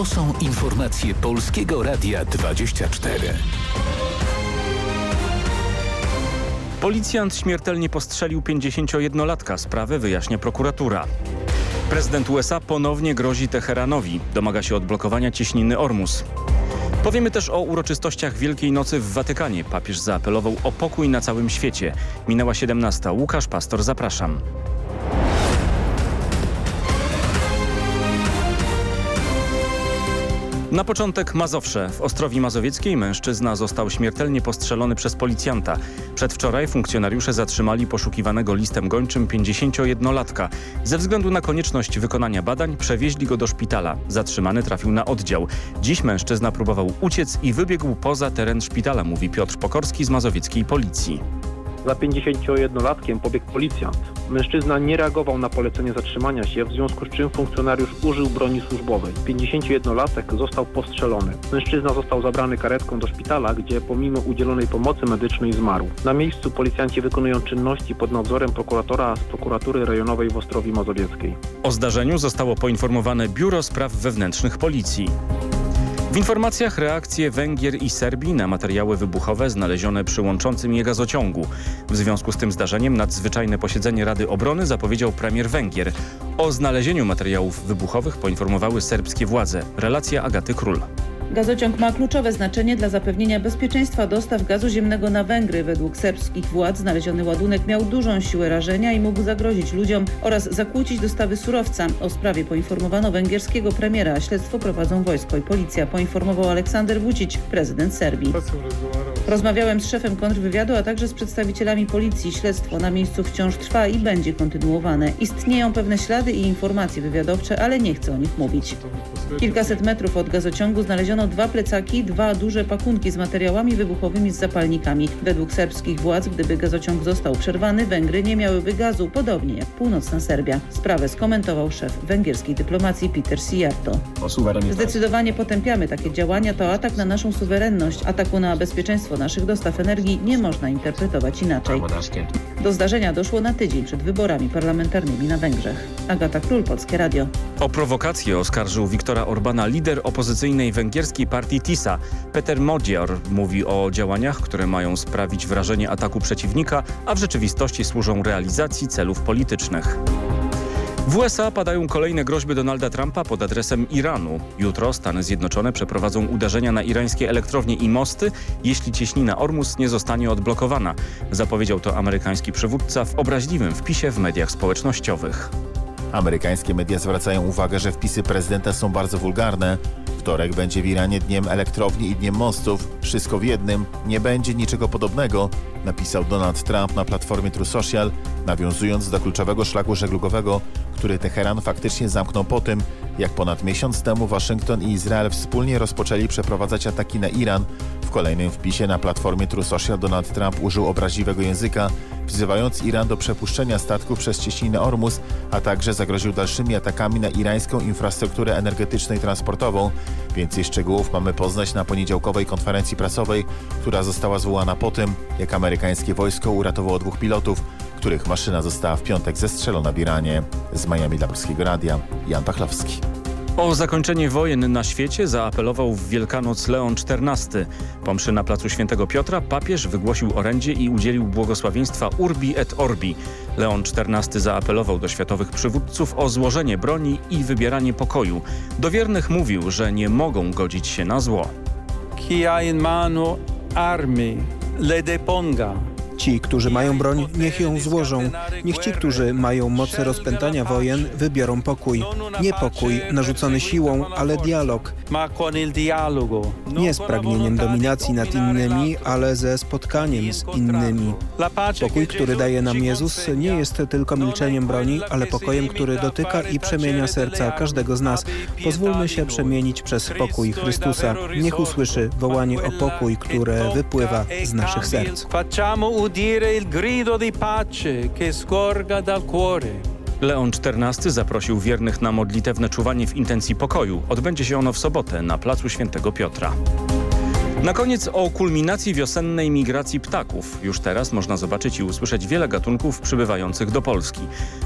To są informacje Polskiego Radia 24. Policjant śmiertelnie postrzelił 51-latka. Sprawę wyjaśnia prokuratura. Prezydent USA ponownie grozi Teheranowi. Domaga się odblokowania cieśniny Ormus. Powiemy też o uroczystościach Wielkiej Nocy w Watykanie. Papież zaapelował o pokój na całym świecie. Minęła 17. Łukasz Pastor, zapraszam. Na początek Mazowsze. W Ostrowi Mazowieckiej mężczyzna został śmiertelnie postrzelony przez policjanta. Przedwczoraj funkcjonariusze zatrzymali poszukiwanego listem gończym 51-latka. Ze względu na konieczność wykonania badań przewieźli go do szpitala. Zatrzymany trafił na oddział. Dziś mężczyzna próbował uciec i wybiegł poza teren szpitala, mówi Piotr Pokorski z mazowieckiej policji. Za 51-latkiem pobiegł policjant. Mężczyzna nie reagował na polecenie zatrzymania się, w związku z czym funkcjonariusz użył broni służbowej. 51-latek został postrzelony. Mężczyzna został zabrany karetką do szpitala, gdzie pomimo udzielonej pomocy medycznej zmarł. Na miejscu policjanci wykonują czynności pod nadzorem prokuratora z prokuratury rejonowej w Ostrowi Mazowieckiej. O zdarzeniu zostało poinformowane Biuro Spraw Wewnętrznych Policji. W informacjach reakcje Węgier i Serbii na materiały wybuchowe znalezione przy łączącym je gazociągu. W związku z tym zdarzeniem nadzwyczajne posiedzenie Rady Obrony zapowiedział premier Węgier. O znalezieniu materiałów wybuchowych poinformowały serbskie władze. Relacja Agaty Król. Gazociąg ma kluczowe znaczenie dla zapewnienia bezpieczeństwa dostaw gazu ziemnego na Węgry. Według serbskich władz znaleziony ładunek miał dużą siłę rażenia i mógł zagrozić ludziom oraz zakłócić dostawy surowca. O sprawie poinformowano węgierskiego premiera. Śledztwo prowadzą wojsko i policja, poinformował Aleksander Vucic, prezydent Serbii. Rozmawiałem z szefem kontrwywiadu, a także z przedstawicielami policji. Śledztwo na miejscu wciąż trwa i będzie kontynuowane. Istnieją pewne ślady i informacje wywiadowcze, ale nie chcę o nich mówić. Kilkaset metrów od gazociągu znaleziono dwa plecaki, dwa duże pakunki z materiałami wybuchowymi z zapalnikami. Według serbskich władz, gdyby gazociąg został przerwany, Węgry nie miałyby gazu, podobnie jak północna Serbia. Sprawę skomentował szef węgierskiej dyplomacji Peter Sijarto. Zdecydowanie potępiamy takie działania. To atak na naszą suwerenność, ataku na bezpieczeństwo naszych dostaw energii nie można interpretować inaczej. Do zdarzenia doszło na tydzień przed wyborami parlamentarnymi na Węgrzech. Agata Król, Polskie Radio. O prowokację oskarżył Viktora Orbana lider opozycyjnej węgierskiej partii TISA. Peter Modzior mówi o działaniach, które mają sprawić wrażenie ataku przeciwnika, a w rzeczywistości służą realizacji celów politycznych. W USA padają kolejne groźby Donalda Trumpa pod adresem Iranu. Jutro Stany Zjednoczone przeprowadzą uderzenia na irańskie elektrownie i mosty, jeśli cieśnina Ormus nie zostanie odblokowana. Zapowiedział to amerykański przywódca w obraźliwym wpisie w mediach społecznościowych. Amerykańskie media zwracają uwagę, że wpisy prezydenta są bardzo wulgarne. Wtorek będzie w Iranie dniem elektrowni i dniem mostów. Wszystko w jednym. Nie będzie niczego podobnego, napisał Donald Trump na platformie True Social, nawiązując do kluczowego szlaku żeglugowego, który Teheran faktycznie zamknął po tym, jak ponad miesiąc temu Waszyngton i Izrael wspólnie rozpoczęli przeprowadzać ataki na Iran. W kolejnym wpisie na platformie True Social Donald Trump użył obraźliwego języka, wzywając Iran do przepuszczenia statków przez cieśninę Ormus, a także zagroził dalszymi atakami na irańską infrastrukturę energetyczną i transportową. Więcej szczegółów mamy poznać na poniedziałkowej konferencji prasowej, która została zwołana po tym, jak amerykańskie wojsko uratowało dwóch pilotów, których maszyna została w piątek zestrzelona w Iranie. Z Miami dla Polskiego Radia, Jan Pachlowski. O zakończenie wojen na świecie zaapelował w Wielkanoc Leon XIV. Po mszy na placu Świętego Piotra papież wygłosił orędzie i udzielił błogosławieństwa Urbi et Orbi. Leon XIV zaapelował do światowych przywódców o złożenie broni i wybieranie pokoju. Do wiernych mówił, że nie mogą godzić się na zło. Ha in mano armi le deponga. Ci, którzy mają broń, niech ją złożą. Niech ci, którzy mają moce rozpętania wojen, wybiorą pokój. Nie pokój narzucony siłą, ale dialog. Nie z pragnieniem dominacji nad innymi, ale ze spotkaniem z innymi. Pokój, który daje nam Jezus, nie jest tylko milczeniem broni, ale pokojem, który dotyka i przemienia serca każdego z nas. Pozwólmy się przemienić przez pokój Chrystusa. Niech usłyszy wołanie o pokój, które wypływa z naszych serc. Udire il grido di pace che scorga dal cuore. Leon XIV zaprosił wiernych na modlitewne czuwanie w intencji pokoju. Odbędzie się ono w sobotę na placu Świętego Piotra. Na koniec o kulminacji wiosennej migracji ptaków. Już teraz można zobaczyć i usłyszeć wiele gatunków przybywających do Polski.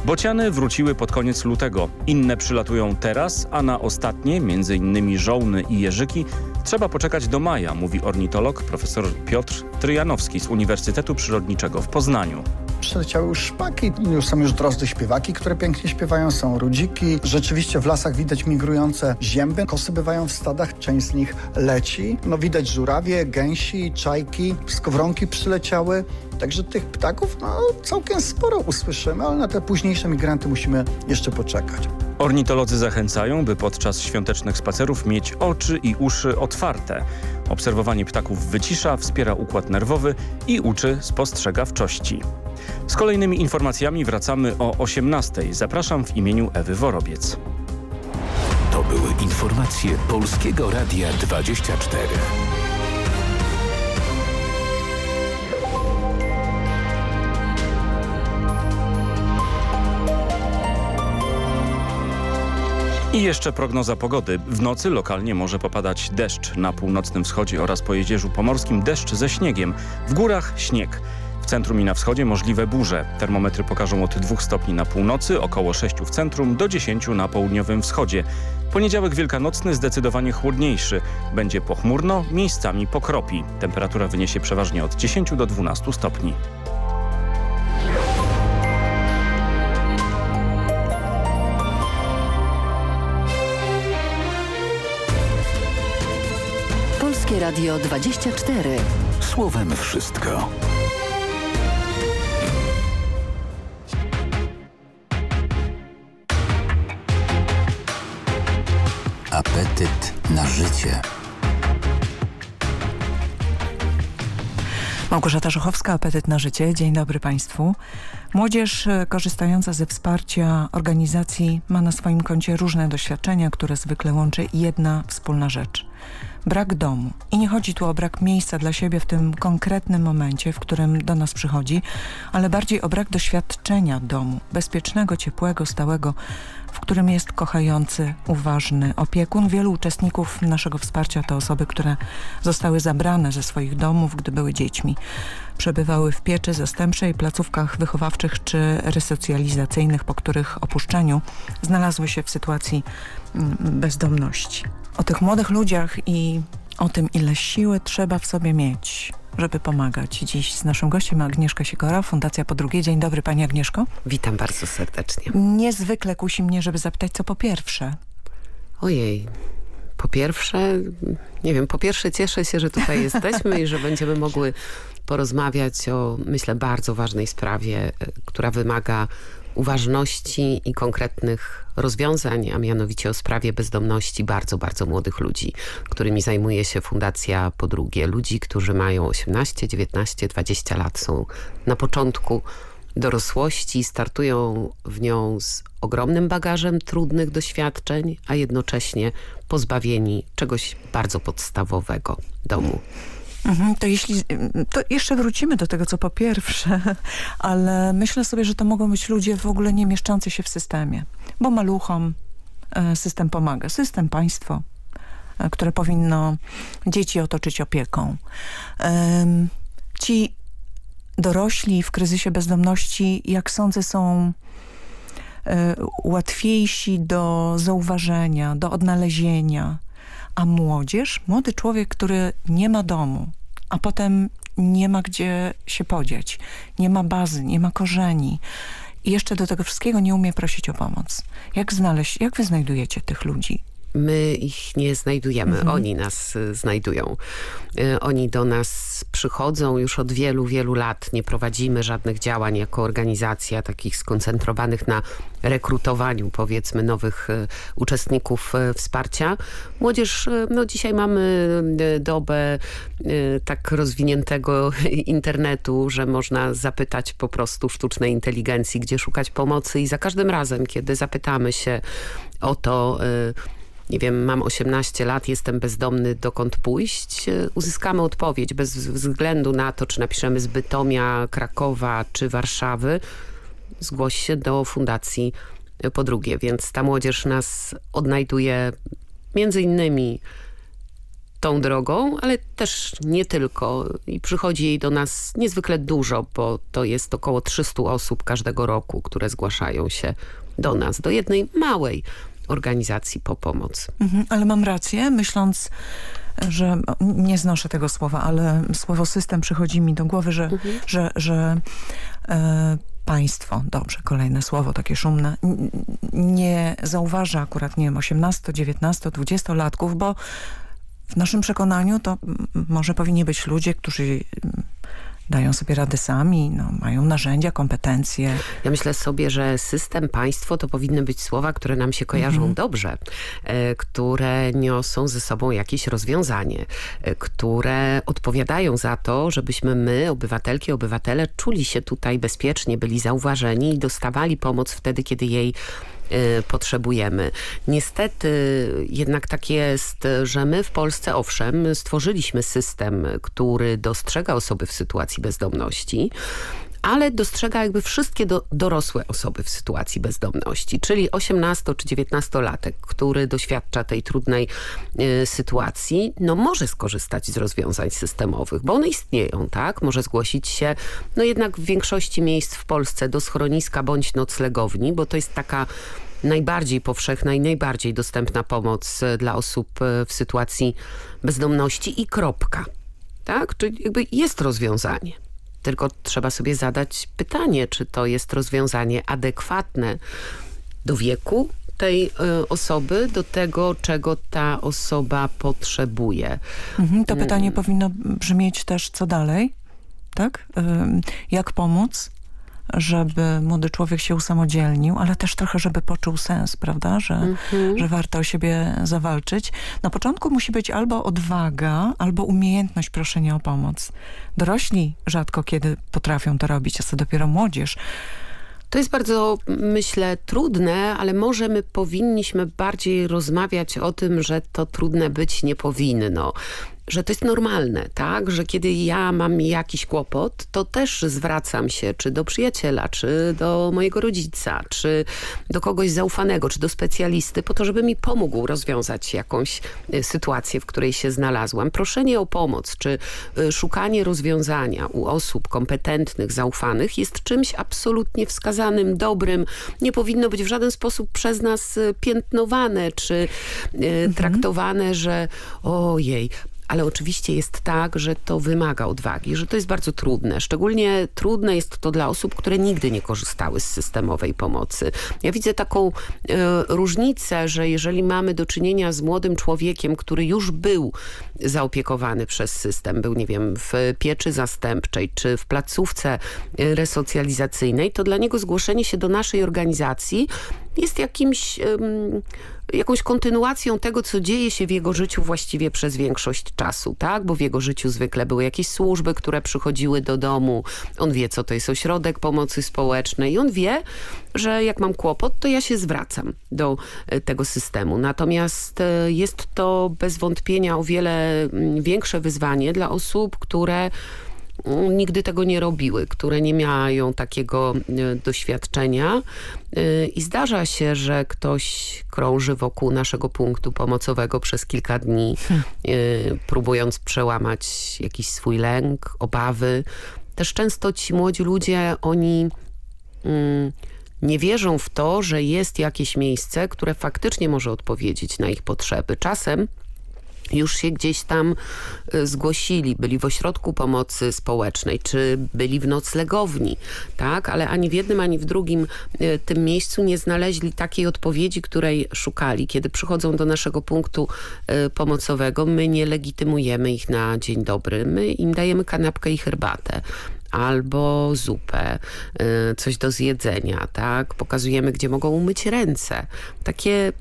Bociany wróciły pod koniec lutego. Inne przylatują teraz, a na ostatnie, innymi żołny i jeżyki, trzeba poczekać do maja, mówi ornitolog profesor Piotr Tryjanowski z Uniwersytetu Przyrodniczego w Poznaniu przyleciały już szpaki, są już drozdy śpiewaki, które pięknie śpiewają, są rudziki. Rzeczywiście w lasach widać migrujące zięby, kosy bywają w stadach, część z nich leci. No widać żurawie, gęsi, czajki, skowronki przyleciały. Także tych ptaków no, całkiem sporo usłyszymy, ale na te późniejsze migranty musimy jeszcze poczekać. Ornitolodzy zachęcają, by podczas świątecznych spacerów mieć oczy i uszy otwarte. Obserwowanie ptaków wycisza, wspiera układ nerwowy i uczy spostrzegawczości. Z kolejnymi informacjami wracamy o 18. Zapraszam w imieniu Ewy Worobiec. To były informacje Polskiego Radia 24. I jeszcze prognoza pogody. W nocy lokalnie może popadać deszcz. Na północnym wschodzie oraz po Jezierzu Pomorskim deszcz ze śniegiem. W górach śnieg. W centrum i na wschodzie możliwe burze. Termometry pokażą od 2 stopni na północy, około 6 w centrum, do 10 na południowym wschodzie. Poniedziałek wielkanocny zdecydowanie chłodniejszy. Będzie pochmurno, miejscami pokropi. Temperatura wyniesie przeważnie od 10 do 12 stopni. Polskie Radio 24. Słowem wszystko. Apetyt na życie. Małgorzata Żuchowska, Apetyt na życie. Dzień dobry Państwu. Młodzież e, korzystająca ze wsparcia organizacji ma na swoim koncie różne doświadczenia, które zwykle łączy jedna wspólna rzecz. Brak domu. I nie chodzi tu o brak miejsca dla siebie w tym konkretnym momencie, w którym do nas przychodzi, ale bardziej o brak doświadczenia domu, bezpiecznego, ciepłego, stałego, w którym jest kochający, uważny opiekun. Wielu uczestników naszego wsparcia to osoby, które zostały zabrane ze swoich domów, gdy były dziećmi. Przebywały w pieczy zastępczej, placówkach wychowawczych czy resocjalizacyjnych, po których opuszczeniu znalazły się w sytuacji mm, bezdomności. O tych młodych ludziach i o tym, ile siły trzeba w sobie mieć, żeby pomagać. Dziś z naszym gościem Agnieszka Sikora, Fundacja Po Drugie. Dzień dobry Pani Agnieszko. Witam bardzo serdecznie. Niezwykle kusi mnie, żeby zapytać, co po pierwsze. Ojej, po pierwsze, nie wiem, po pierwsze cieszę się, że tutaj jesteśmy i że będziemy mogły porozmawiać o, myślę, bardzo ważnej sprawie, e, która wymaga uważności i konkretnych rozwiązań, a mianowicie o sprawie bezdomności bardzo, bardzo młodych ludzi, którymi zajmuje się Fundacja Po Drugie. Ludzi, którzy mają 18, 19, 20 lat, są na początku dorosłości, startują w nią z ogromnym bagażem trudnych doświadczeń, a jednocześnie pozbawieni czegoś bardzo podstawowego domu. Mhm, to jeśli, to jeszcze wrócimy do tego, co po pierwsze, ale myślę sobie, że to mogą być ludzie w ogóle nie mieszczący się w systemie, bo maluchom e, system pomaga. System, państwo, e, które powinno dzieci otoczyć opieką. Ci dorośli w kryzysie bezdomności, jak sądzę, są e, łatwiejsi do zauważenia, do odnalezienia, a młodzież, młody człowiek, który nie ma domu, a potem nie ma gdzie się podzieć, nie ma bazy, nie ma korzeni i jeszcze do tego wszystkiego nie umie prosić o pomoc. Jak znaleźć, jak wy znajdujecie tych ludzi? My ich nie znajdujemy, mhm. oni nas y, znajdują. Y, oni do nas przychodzą już od wielu, wielu lat. Nie prowadzimy żadnych działań jako organizacja takich skoncentrowanych na rekrutowaniu powiedzmy nowych y, uczestników wsparcia. Młodzież, no dzisiaj mamy dobę tak rozwiniętego internetu, że można zapytać po prostu sztucznej inteligencji, gdzie szukać pomocy i za każdym razem, kiedy zapytamy się o to, nie wiem, mam 18 lat, jestem bezdomny, dokąd pójść, uzyskamy odpowiedź bez względu na to, czy napiszemy z Bytomia, Krakowa czy Warszawy. Zgłoś się do fundacji po drugie, więc ta młodzież nas odnajduje między innymi tą drogą, ale też nie tylko. I przychodzi jej do nas niezwykle dużo, bo to jest około 300 osób każdego roku, które zgłaszają się do nas, do jednej małej organizacji po pomoc. Mhm, ale mam rację, myśląc że nie znoszę tego słowa, ale słowo system przychodzi mi do głowy, że, mhm. że, że e, państwo, dobrze, kolejne słowo takie szumne, nie zauważa akurat, nie wiem, 18, 19, 20 latków, bo w naszym przekonaniu to może powinni być ludzie, którzy dają sobie radę sami, no, mają narzędzia, kompetencje. Ja myślę sobie, że system, państwo to powinny być słowa, które nam się kojarzą mhm. dobrze, e, które niosą ze sobą jakieś rozwiązanie, e, które odpowiadają za to, żebyśmy my, obywatelki, obywatele, czuli się tutaj bezpiecznie, byli zauważeni i dostawali pomoc wtedy, kiedy jej potrzebujemy. Niestety jednak tak jest, że my w Polsce owszem stworzyliśmy system, który dostrzega osoby w sytuacji bezdomności, ale dostrzega jakby wszystkie do, dorosłe osoby w sytuacji bezdomności, czyli 18 czy 19-latek, który doświadcza tej trudnej y, sytuacji, no może skorzystać z rozwiązań systemowych, bo one istnieją, tak? Może zgłosić się, no jednak w większości miejsc w Polsce do schroniska bądź noclegowni, bo to jest taka najbardziej powszechna i najbardziej dostępna pomoc y, dla osób y, w sytuacji bezdomności i kropka. Tak? Czyli jakby jest rozwiązanie. Tylko trzeba sobie zadać pytanie, czy to jest rozwiązanie adekwatne do wieku tej y, osoby, do tego, czego ta osoba potrzebuje. Mhm, to pytanie hmm. powinno brzmieć też, co dalej? Tak? Jak pomóc? Żeby młody człowiek się usamodzielnił, ale też trochę, żeby poczuł sens, prawda, że, mhm. że warto o siebie zawalczyć. Na początku musi być albo odwaga, albo umiejętność proszenia o pomoc. Dorośli rzadko kiedy potrafią to robić, a co dopiero młodzież. To jest bardzo, myślę, trudne, ale może my powinniśmy bardziej rozmawiać o tym, że to trudne być nie powinno że to jest normalne, tak? Że kiedy ja mam jakiś kłopot, to też zwracam się czy do przyjaciela, czy do mojego rodzica, czy do kogoś zaufanego, czy do specjalisty, po to, żeby mi pomógł rozwiązać jakąś y, sytuację, w której się znalazłam. Proszenie o pomoc, czy y, szukanie rozwiązania u osób kompetentnych, zaufanych jest czymś absolutnie wskazanym, dobrym. Nie powinno być w żaden sposób przez nas y, piętnowane, czy mhm. traktowane, że ojej, ale oczywiście jest tak, że to wymaga odwagi, że to jest bardzo trudne. Szczególnie trudne jest to dla osób, które nigdy nie korzystały z systemowej pomocy. Ja widzę taką e, różnicę, że jeżeli mamy do czynienia z młodym człowiekiem, który już był zaopiekowany przez system, był, nie wiem, w pieczy zastępczej, czy w placówce e, resocjalizacyjnej, to dla niego zgłoszenie się do naszej organizacji jest jakimś jakąś kontynuacją tego, co dzieje się w jego życiu właściwie przez większość czasu, tak? Bo w jego życiu zwykle były jakieś służby, które przychodziły do domu. On wie, co to jest ośrodek pomocy społecznej i on wie, że jak mam kłopot, to ja się zwracam do e, tego systemu. Natomiast e, jest to bez wątpienia o wiele mm, większe wyzwanie dla osób, które nigdy tego nie robiły, które nie mają takiego e, doświadczenia e, i zdarza się, że ktoś krąży wokół naszego punktu pomocowego przez kilka dni, hmm. e, próbując przełamać jakiś swój lęk, obawy. Też często ci młodzi ludzie, oni mm, nie wierzą w to, że jest jakieś miejsce, które faktycznie może odpowiedzieć na ich potrzeby. Czasem już się gdzieś tam y, zgłosili, byli w ośrodku pomocy społecznej, czy byli w noclegowni, tak? Ale ani w jednym, ani w drugim y, tym miejscu nie znaleźli takiej odpowiedzi, której szukali. Kiedy przychodzą do naszego punktu y, pomocowego, my nie legitymujemy ich na dzień dobry. My im dajemy kanapkę i herbatę albo zupę, coś do zjedzenia, tak? Pokazujemy, gdzie mogą umyć ręce. Takie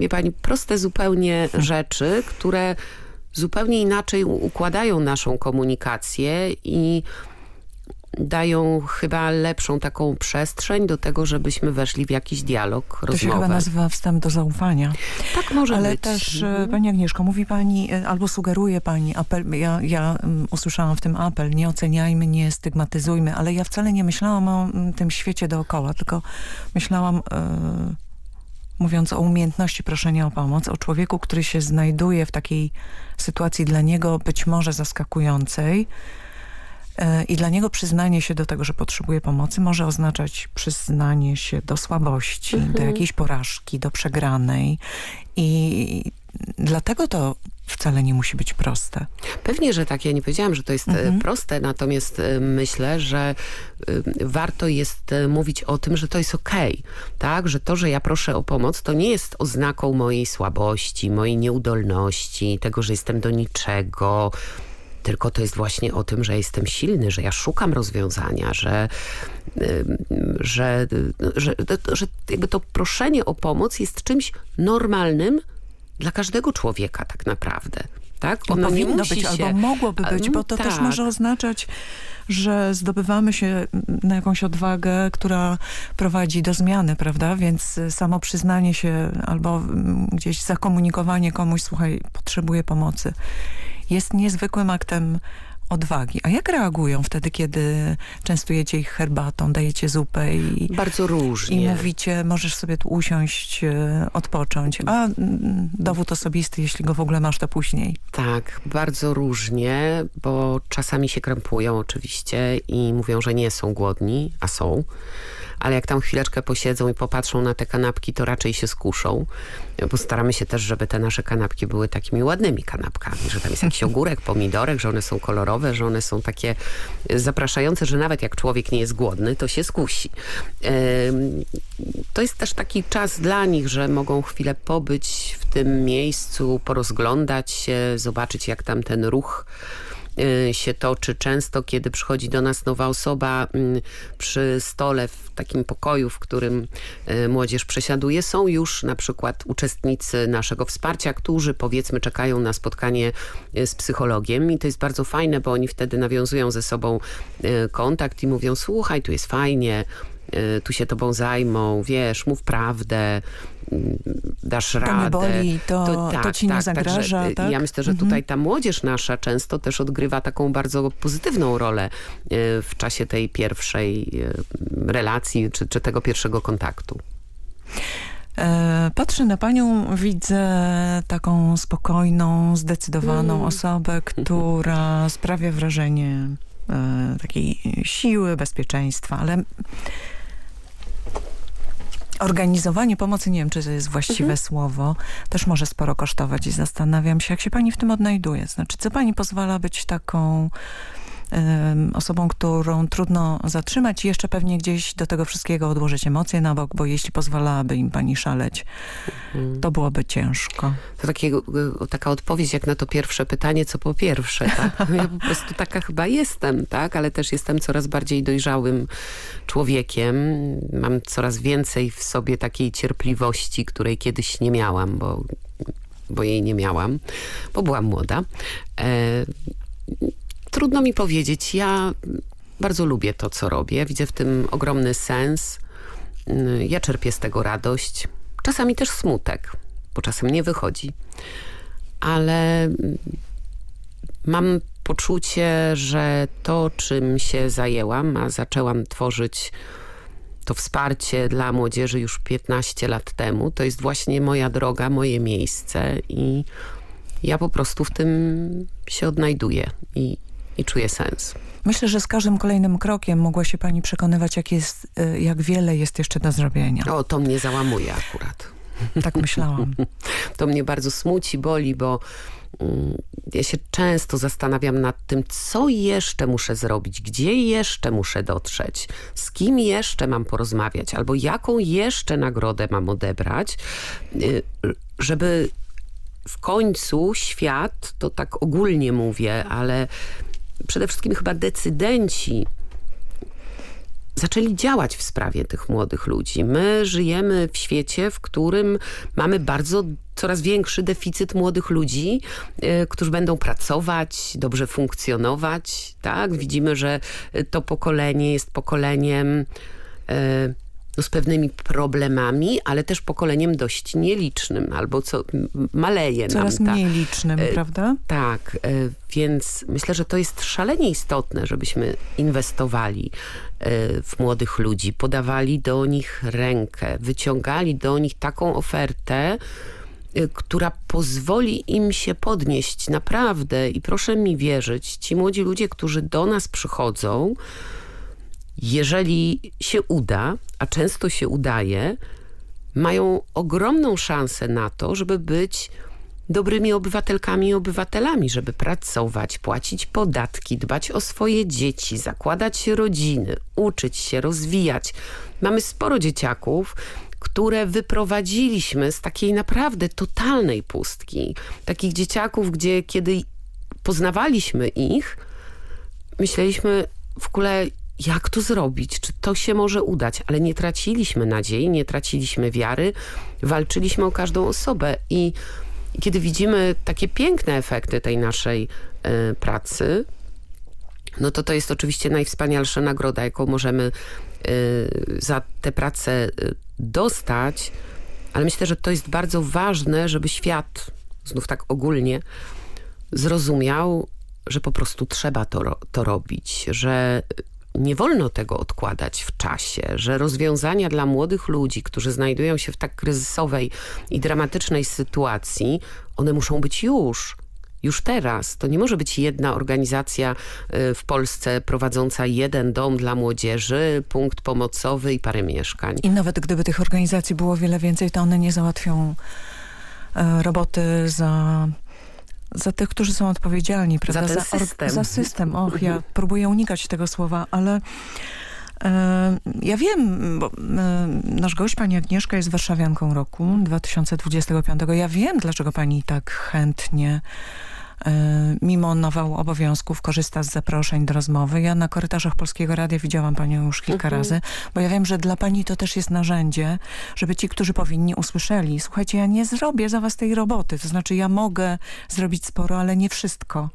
wie pani, proste zupełnie rzeczy, które zupełnie inaczej układają naszą komunikację i dają chyba lepszą taką przestrzeń do tego, żebyśmy weszli w jakiś dialog, rozmowę. To się chyba nazywa wstęp do zaufania. Tak może Ale być. też, mhm. Pani Agnieszko, mówi Pani, e, albo sugeruje Pani apel, ja, ja usłyszałam w tym apel, nie oceniajmy, nie stygmatyzujmy, ale ja wcale nie myślałam o tym świecie dookoła, tylko myślałam... Yy, mówiąc o umiejętności proszenia o pomoc, o człowieku, który się znajduje w takiej sytuacji dla niego być może zaskakującej, e, i dla niego przyznanie się do tego, że potrzebuje pomocy może oznaczać przyznanie się do słabości, mhm. do jakiejś porażki, do przegranej. I dlatego to wcale nie musi być proste. Pewnie, że tak. Ja nie powiedziałam, że to jest e, mhm. proste, natomiast e, myślę, że e, warto jest mówić o tym, że to jest okej. Okay, tak? Że to, że ja proszę o pomoc, to nie jest oznaką mojej słabości, mojej nieudolności, tego, że jestem do niczego, tylko to jest właśnie o tym, że jestem silny, że ja szukam rozwiązania, że, że, że, że jakby to proszenie o pomoc jest czymś normalnym, dla każdego człowieka tak naprawdę. Tak? Ono no powinno być, się... albo mogłoby być, bo to tak. też może oznaczać, że zdobywamy się na jakąś odwagę, która prowadzi do zmiany, prawda? Więc samo przyznanie się albo gdzieś zakomunikowanie komuś, słuchaj, potrzebuję pomocy, jest niezwykłym aktem odwagi. A jak reagują wtedy, kiedy częstujecie ich herbatą, dajecie zupę i... Bardzo różnie. I mówicie, możesz sobie tu usiąść, e, odpocząć. A mm, dowód osobisty, jeśli go w ogóle masz, to później. Tak, bardzo różnie, bo czasami się krępują oczywiście i mówią, że nie są głodni, a są ale jak tam chwileczkę posiedzą i popatrzą na te kanapki, to raczej się skuszą, bo staramy się też, żeby te nasze kanapki były takimi ładnymi kanapkami, że tam jest jakiś ogórek, pomidorek, że one są kolorowe, że one są takie zapraszające, że nawet jak człowiek nie jest głodny, to się skusi. To jest też taki czas dla nich, że mogą chwilę pobyć w tym miejscu, porozglądać się, zobaczyć jak tam ten ruch się toczy. Często, kiedy przychodzi do nas nowa osoba mm, przy stole w takim pokoju, w którym y, młodzież przesiaduje, są już na przykład uczestnicy naszego wsparcia, którzy powiedzmy czekają na spotkanie y, z psychologiem i to jest bardzo fajne, bo oni wtedy nawiązują ze sobą kontakt i mówią słuchaj, tu jest fajnie, tu się tobą zajmą, wiesz, mów prawdę, dasz to radę. Boli, to, to, tak, to ci tak, nie zagraża. Także, tak? Ja myślę, że mhm. tutaj ta młodzież nasza często też odgrywa taką bardzo pozytywną rolę e, w czasie tej pierwszej e, relacji, czy, czy tego pierwszego kontaktu. E, patrzę na panią, widzę taką spokojną, zdecydowaną mm. osobę, która sprawia wrażenie takiej siły, bezpieczeństwa, ale Organizowanie pomocy, nie wiem, czy to jest właściwe mhm. słowo, też może sporo kosztować i zastanawiam się, jak się pani w tym odnajduje. Znaczy, co pani pozwala być taką osobą, którą trudno zatrzymać i jeszcze pewnie gdzieś do tego wszystkiego odłożyć emocje na bok, bo jeśli pozwalałaby im pani szaleć, mhm. to byłoby ciężko. To takiego, e, taka odpowiedź jak na to pierwsze pytanie, co po pierwsze. Tak? Ja po prostu taka chyba jestem, tak? ale też jestem coraz bardziej dojrzałym człowiekiem. Mam coraz więcej w sobie takiej cierpliwości, której kiedyś nie miałam, bo bo jej nie miałam, bo byłam młoda. E, Trudno mi powiedzieć. Ja bardzo lubię to, co robię. Widzę w tym ogromny sens. Ja czerpię z tego radość. Czasami też smutek, bo czasem nie wychodzi. Ale mam poczucie, że to, czym się zajęłam, a zaczęłam tworzyć to wsparcie dla młodzieży już 15 lat temu, to jest właśnie moja droga, moje miejsce i ja po prostu w tym się odnajduję i, i czuję sens. Myślę, że z każdym kolejnym krokiem mogła się pani przekonywać, jak, jest, y, jak wiele jest jeszcze do zrobienia. O, to mnie załamuje akurat. Tak myślałam. to mnie bardzo smuci, boli, bo mm, ja się często zastanawiam nad tym, co jeszcze muszę zrobić, gdzie jeszcze muszę dotrzeć, z kim jeszcze mam porozmawiać, albo jaką jeszcze nagrodę mam odebrać, y, żeby w końcu świat, to tak ogólnie mówię, ale przede wszystkim chyba decydenci zaczęli działać w sprawie tych młodych ludzi. My żyjemy w świecie, w którym mamy bardzo coraz większy deficyt młodych ludzi, y, którzy będą pracować, dobrze funkcjonować. Tak? Widzimy, że to pokolenie jest pokoleniem y, z pewnymi problemami, ale też pokoleniem dość nielicznym, albo co maleje Coraz nam. Coraz mniej licznym, e, prawda? Tak, e, więc myślę, że to jest szalenie istotne, żebyśmy inwestowali e, w młodych ludzi, podawali do nich rękę, wyciągali do nich taką ofertę, Y, która pozwoli im się podnieść naprawdę i proszę mi wierzyć, ci młodzi ludzie, którzy do nas przychodzą, jeżeli się uda, a często się udaje, mają ogromną szansę na to, żeby być dobrymi obywatelkami i obywatelami, żeby pracować, płacić podatki, dbać o swoje dzieci, zakładać rodziny, uczyć się, rozwijać. Mamy sporo dzieciaków, które wyprowadziliśmy z takiej naprawdę totalnej pustki. Takich dzieciaków, gdzie kiedy poznawaliśmy ich, myśleliśmy w ogóle jak to zrobić, czy to się może udać, ale nie traciliśmy nadziei, nie traciliśmy wiary, walczyliśmy o każdą osobę. I kiedy widzimy takie piękne efekty tej naszej y, pracy, no to to jest oczywiście najwspanialsza nagroda, jaką możemy y, za tę pracę y, dostać, ale myślę, że to jest bardzo ważne, żeby świat, znów tak ogólnie, zrozumiał, że po prostu trzeba to, to robić, że nie wolno tego odkładać w czasie, że rozwiązania dla młodych ludzi, którzy znajdują się w tak kryzysowej i dramatycznej sytuacji, one muszą być już już teraz. To nie może być jedna organizacja y, w Polsce prowadząca jeden dom dla młodzieży, punkt pomocowy i parę mieszkań. I nawet gdyby tych organizacji było wiele więcej, to one nie załatwią e, roboty za za tych, którzy są odpowiedzialni, prawda? Za ten system. Za, za system. Och, ja próbuję unikać tego słowa, ale e, ja wiem, bo e, nasz gość, pani Agnieszka jest warszawianką roku 2025. Ja wiem, dlaczego pani tak chętnie mimo nawału obowiązków korzysta z zaproszeń do rozmowy. Ja na korytarzach Polskiego Radia widziałam panią już kilka mhm. razy, bo ja wiem, że dla pani to też jest narzędzie, żeby ci, którzy powinni usłyszeli, słuchajcie, ja nie zrobię za was tej roboty, to znaczy ja mogę zrobić sporo, ale nie wszystko.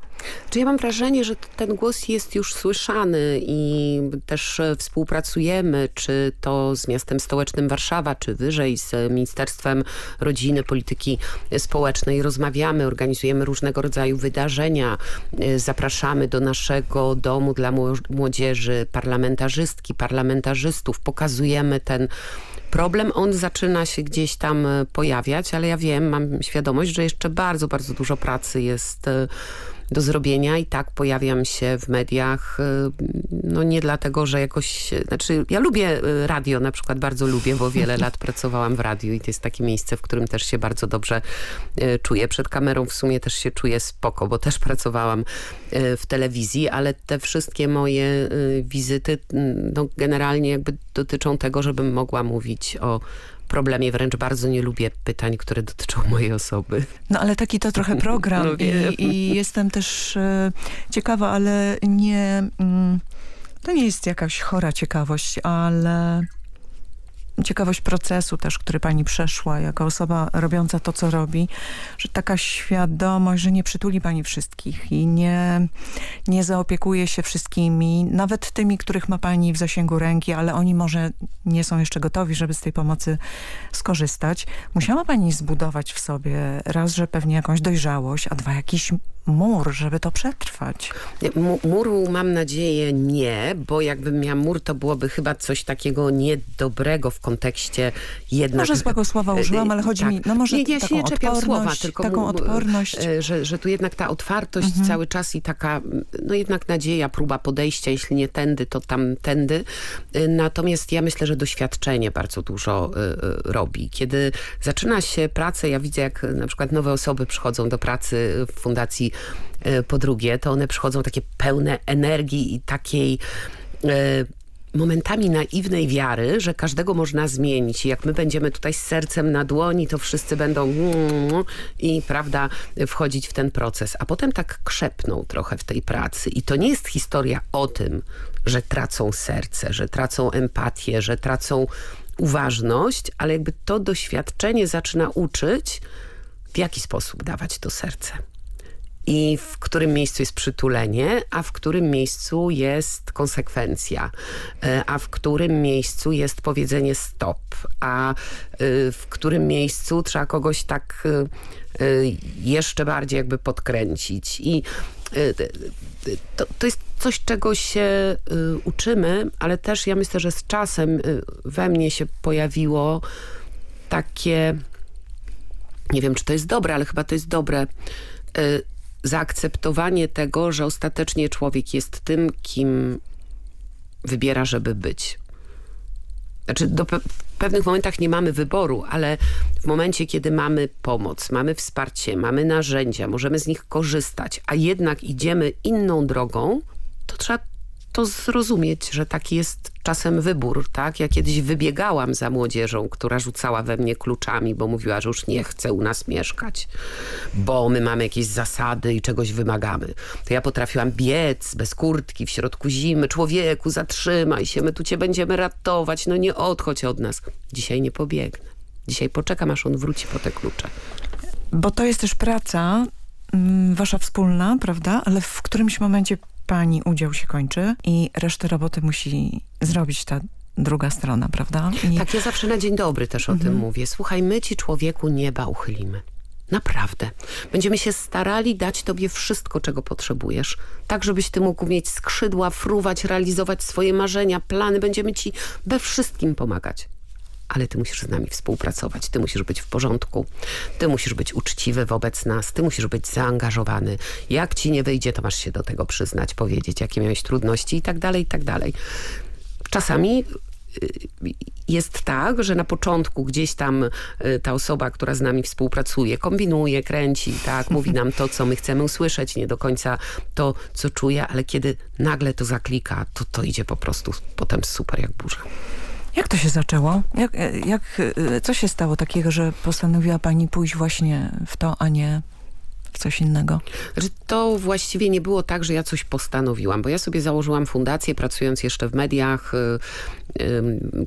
Czy ja mam wrażenie, że ten głos jest już słyszany i też e, współpracujemy, czy to z miastem stołecznym Warszawa, czy wyżej z Ministerstwem Rodziny, Polityki Społecznej. Rozmawiamy, organizujemy różnego rodzaju wydarzenia. E, zapraszamy do naszego domu dla młodzieży parlamentarzystki, parlamentarzystów. Pokazujemy ten problem. On zaczyna się gdzieś tam e, pojawiać, ale ja wiem, mam świadomość, że jeszcze bardzo, bardzo dużo pracy jest do zrobienia i tak pojawiam się w mediach, y, no nie dlatego, że jakoś, znaczy ja lubię y, radio na przykład, bardzo lubię, bo wiele lat pracowałam w radiu i to jest takie miejsce, w którym też się bardzo dobrze y, czuję. Przed kamerą w sumie też się czuję spoko, bo też pracowałam w telewizji, ale te wszystkie moje wizyty no generalnie jakby dotyczą tego, żebym mogła mówić o problemie. Wręcz bardzo nie lubię pytań, które dotyczą mojej osoby. No ale taki to trochę program no, i, i, jestem też e, ciekawa, ale nie... Mm, to nie jest jakaś chora ciekawość, ale ciekawość procesu też, który pani przeszła jako osoba robiąca to, co robi, że taka świadomość, że nie przytuli pani wszystkich i nie, nie zaopiekuje się wszystkimi, nawet tymi, których ma pani w zasięgu ręki, ale oni może nie są jeszcze gotowi, żeby z tej pomocy skorzystać. Musiała pani zbudować w sobie raz, że pewnie jakąś dojrzałość, a dwa jakiś mur, żeby to przetrwać. Muru mam nadzieję nie, bo jakbym miała mur, to byłoby chyba coś takiego niedobrego w kontekście jednak... Może złego słowa użyłam, ale chodzi tak. mi, no może nie, ja się nie czepiam słowa, tylko taką odporność. E, że, że tu jednak ta otwartość mhm. cały czas i taka, no jednak nadzieja, próba podejścia, jeśli nie tędy, to tam tędy. E, natomiast ja myślę, że doświadczenie bardzo dużo robi. Kiedy zaczyna się pracę, ja widzę jak na przykład nowe osoby przychodzą do pracy w Fundacji po drugie, to one przychodzą takie pełne energii i takiej momentami naiwnej wiary, że każdego można zmienić. Jak my będziemy tutaj z sercem na dłoni, to wszyscy będą i prawda, wchodzić w ten proces. A potem tak krzepną trochę w tej pracy. I to nie jest historia o tym, że tracą serce, że tracą empatię, że tracą uważność, ale jakby to doświadczenie zaczyna uczyć, w jaki sposób dawać to serce. I w którym miejscu jest przytulenie, a w którym miejscu jest konsekwencja, e, a w którym miejscu jest powiedzenie stop, a e, w którym miejscu trzeba kogoś tak e, jeszcze bardziej jakby podkręcić. I to, to jest coś, czego się uczymy, ale też ja myślę, że z czasem we mnie się pojawiło takie, nie wiem, czy to jest dobre, ale chyba to jest dobre, zaakceptowanie tego, że ostatecznie człowiek jest tym, kim wybiera, żeby być. Znaczy, do pe pewnych momentach nie mamy wyboru, ale w momencie, kiedy mamy pomoc, mamy wsparcie, mamy narzędzia, możemy z nich korzystać, a jednak idziemy inną drogą, to trzeba to zrozumieć, że taki jest czasem wybór, tak? Ja kiedyś wybiegałam za młodzieżą, która rzucała we mnie kluczami, bo mówiła, że już nie chce u nas mieszkać, bo my mamy jakieś zasady i czegoś wymagamy. To ja potrafiłam biec bez kurtki w środku zimy. Człowieku, zatrzymaj się, my tu cię będziemy ratować, no nie odchodź od nas. Dzisiaj nie pobiegnę. Dzisiaj poczekam, aż on wróci po te klucze. Bo to jest też praca mm, wasza wspólna, prawda? Ale w którymś momencie pani udział się kończy i resztę roboty musi zrobić ta druga strona, prawda? I... Tak, ja zawsze na dzień dobry też o mhm. tym mówię. Słuchaj, my ci człowieku nieba uchylimy. Naprawdę. Będziemy się starali dać tobie wszystko, czego potrzebujesz. Tak, żebyś ty mógł mieć skrzydła, fruwać, realizować swoje marzenia, plany. Będziemy ci we wszystkim pomagać ale ty musisz z nami współpracować, ty musisz być w porządku, ty musisz być uczciwy wobec nas, ty musisz być zaangażowany. Jak ci nie wyjdzie, to masz się do tego przyznać, powiedzieć, jakie miałeś trudności i tak dalej, i tak dalej. Czasami y, jest tak, że na początku gdzieś tam y, ta osoba, która z nami współpracuje, kombinuje, kręci, tak, mówi nam to, co my chcemy usłyszeć, nie do końca to, co czuje, ale kiedy nagle to zaklika, to to idzie po prostu potem super jak burza. Jak to się zaczęło? Jak, jak, co się stało takiego, że postanowiła pani pójść właśnie w to, a nie w coś innego? Znaczy, to właściwie nie było tak, że ja coś postanowiłam, bo ja sobie założyłam fundację, pracując jeszcze w mediach, y,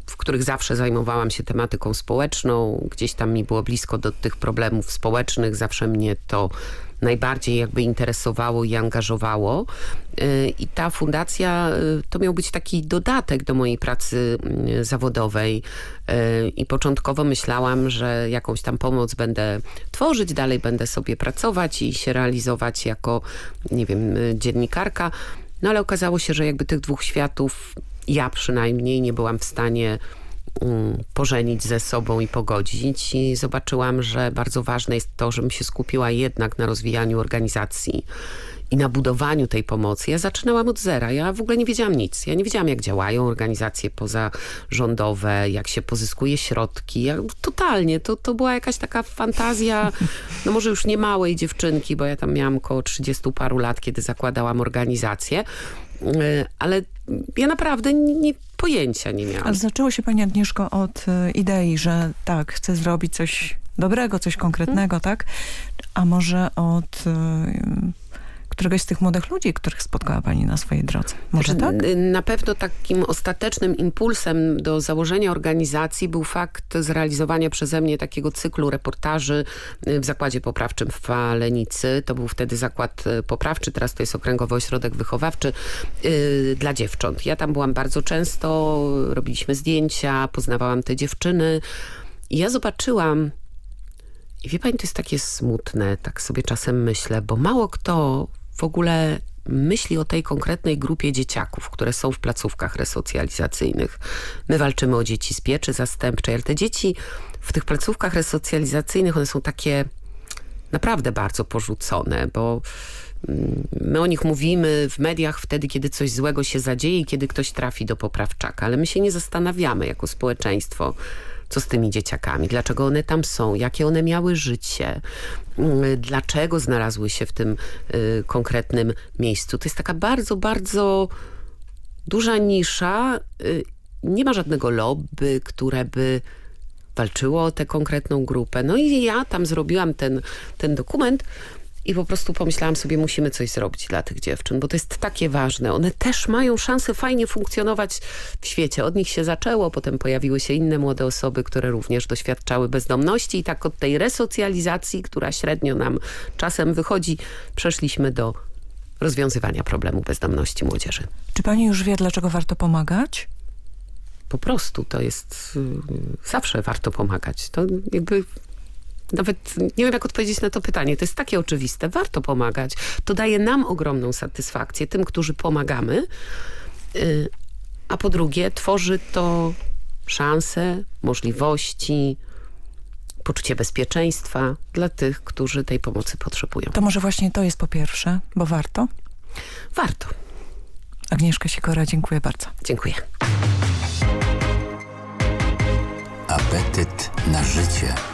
w których zawsze zajmowałam się tematyką społeczną. Gdzieś tam mi było blisko do tych problemów społecznych. Zawsze mnie to najbardziej jakby interesowało i angażowało. Y, I ta fundacja y, to miał być taki dodatek do mojej pracy y, zawodowej. I początkowo myślałam, że jakąś tam pomoc będę tworzyć, dalej będę sobie pracować i się realizować jako, nie wiem, dziennikarka. No ale okazało się, że jakby tych dwóch światów ja przynajmniej nie byłam w stanie Mm, pożenić ze sobą i pogodzić i zobaczyłam, że bardzo ważne jest to, żebym się skupiła jednak na rozwijaniu organizacji i na budowaniu tej pomocy. Ja zaczynałam od zera. Ja w ogóle nie wiedziałam nic. Ja nie wiedziałam, jak działają organizacje pozarządowe, jak się pozyskuje środki. Ja, totalnie. To, to była jakaś taka fantazja, no może już nie małej dziewczynki, bo ja tam miałam około 30 paru lat, kiedy zakładałam organizację. E, ale ja naprawdę nie, pojęcia nie miałam. Ale zaczęło się Pani Agnieszko od e, idei, że tak, chcę zrobić coś dobrego, coś konkretnego, hmm. tak? A może od któregoś z tych młodych ludzi, których spotkała Pani na swojej drodze. Może znaczy, tak? Na pewno takim ostatecznym impulsem do założenia organizacji był fakt zrealizowania przeze mnie takiego cyklu reportaży y, w Zakładzie Poprawczym w Falenicy. To był wtedy zakład y, poprawczy, teraz to jest Okręgowy Ośrodek Wychowawczy yy, dla dziewcząt. Ja tam byłam bardzo często, robiliśmy zdjęcia, poznawałam te dziewczyny. I ja zobaczyłam i wie pani, to jest takie smutne, tak sobie czasem myślę, bo mało kto w ogóle myśli o tej konkretnej grupie dzieciaków, które są w placówkach resocjalizacyjnych. My walczymy o dzieci z pieczy zastępczej, ale te dzieci w tych placówkach resocjalizacyjnych, one są takie naprawdę bardzo porzucone, bo mm, my o nich mówimy w mediach wtedy, kiedy coś złego się zadzieje i kiedy ktoś trafi do poprawczaka, ale my się nie zastanawiamy jako społeczeństwo, co z tymi dzieciakami, dlaczego one tam są, jakie one miały życie, mm, dlaczego znalazły się w tym y, konkretnym miejscu. To jest taka bardzo, bardzo duża nisza. Y, nie ma żadnego lobby, które by walczyło o tę konkretną grupę. No i ja tam zrobiłam ten, ten dokument I po prostu pomyślałam sobie, musimy coś zrobić dla tych dziewczyn, bo to jest takie ważne. One też mają szansę fajnie funkcjonować w świecie. Od nich się zaczęło, potem pojawiły się inne młode osoby, które również doświadczały bezdomności i tak od tej resocjalizacji, która średnio nam czasem wychodzi, przeszliśmy do rozwiązywania problemu bezdomności młodzieży. Czy pani już wie, dlaczego warto pomagać? Po prostu to jest... Y, zawsze warto pomagać. To jakby nawet nie wiem, jak odpowiedzieć na to pytanie. To jest takie oczywiste. Warto pomagać. To daje nam ogromną satysfakcję, tym, którzy pomagamy. Y, a po drugie, tworzy to szanse, możliwości, poczucie bezpieczeństwa dla tych, którzy tej pomocy potrzebują. To może właśnie to jest po pierwsze, bo warto? Warto. Agnieszka Sikora, dziękuję bardzo. Dziękuję. Apetyt na życie.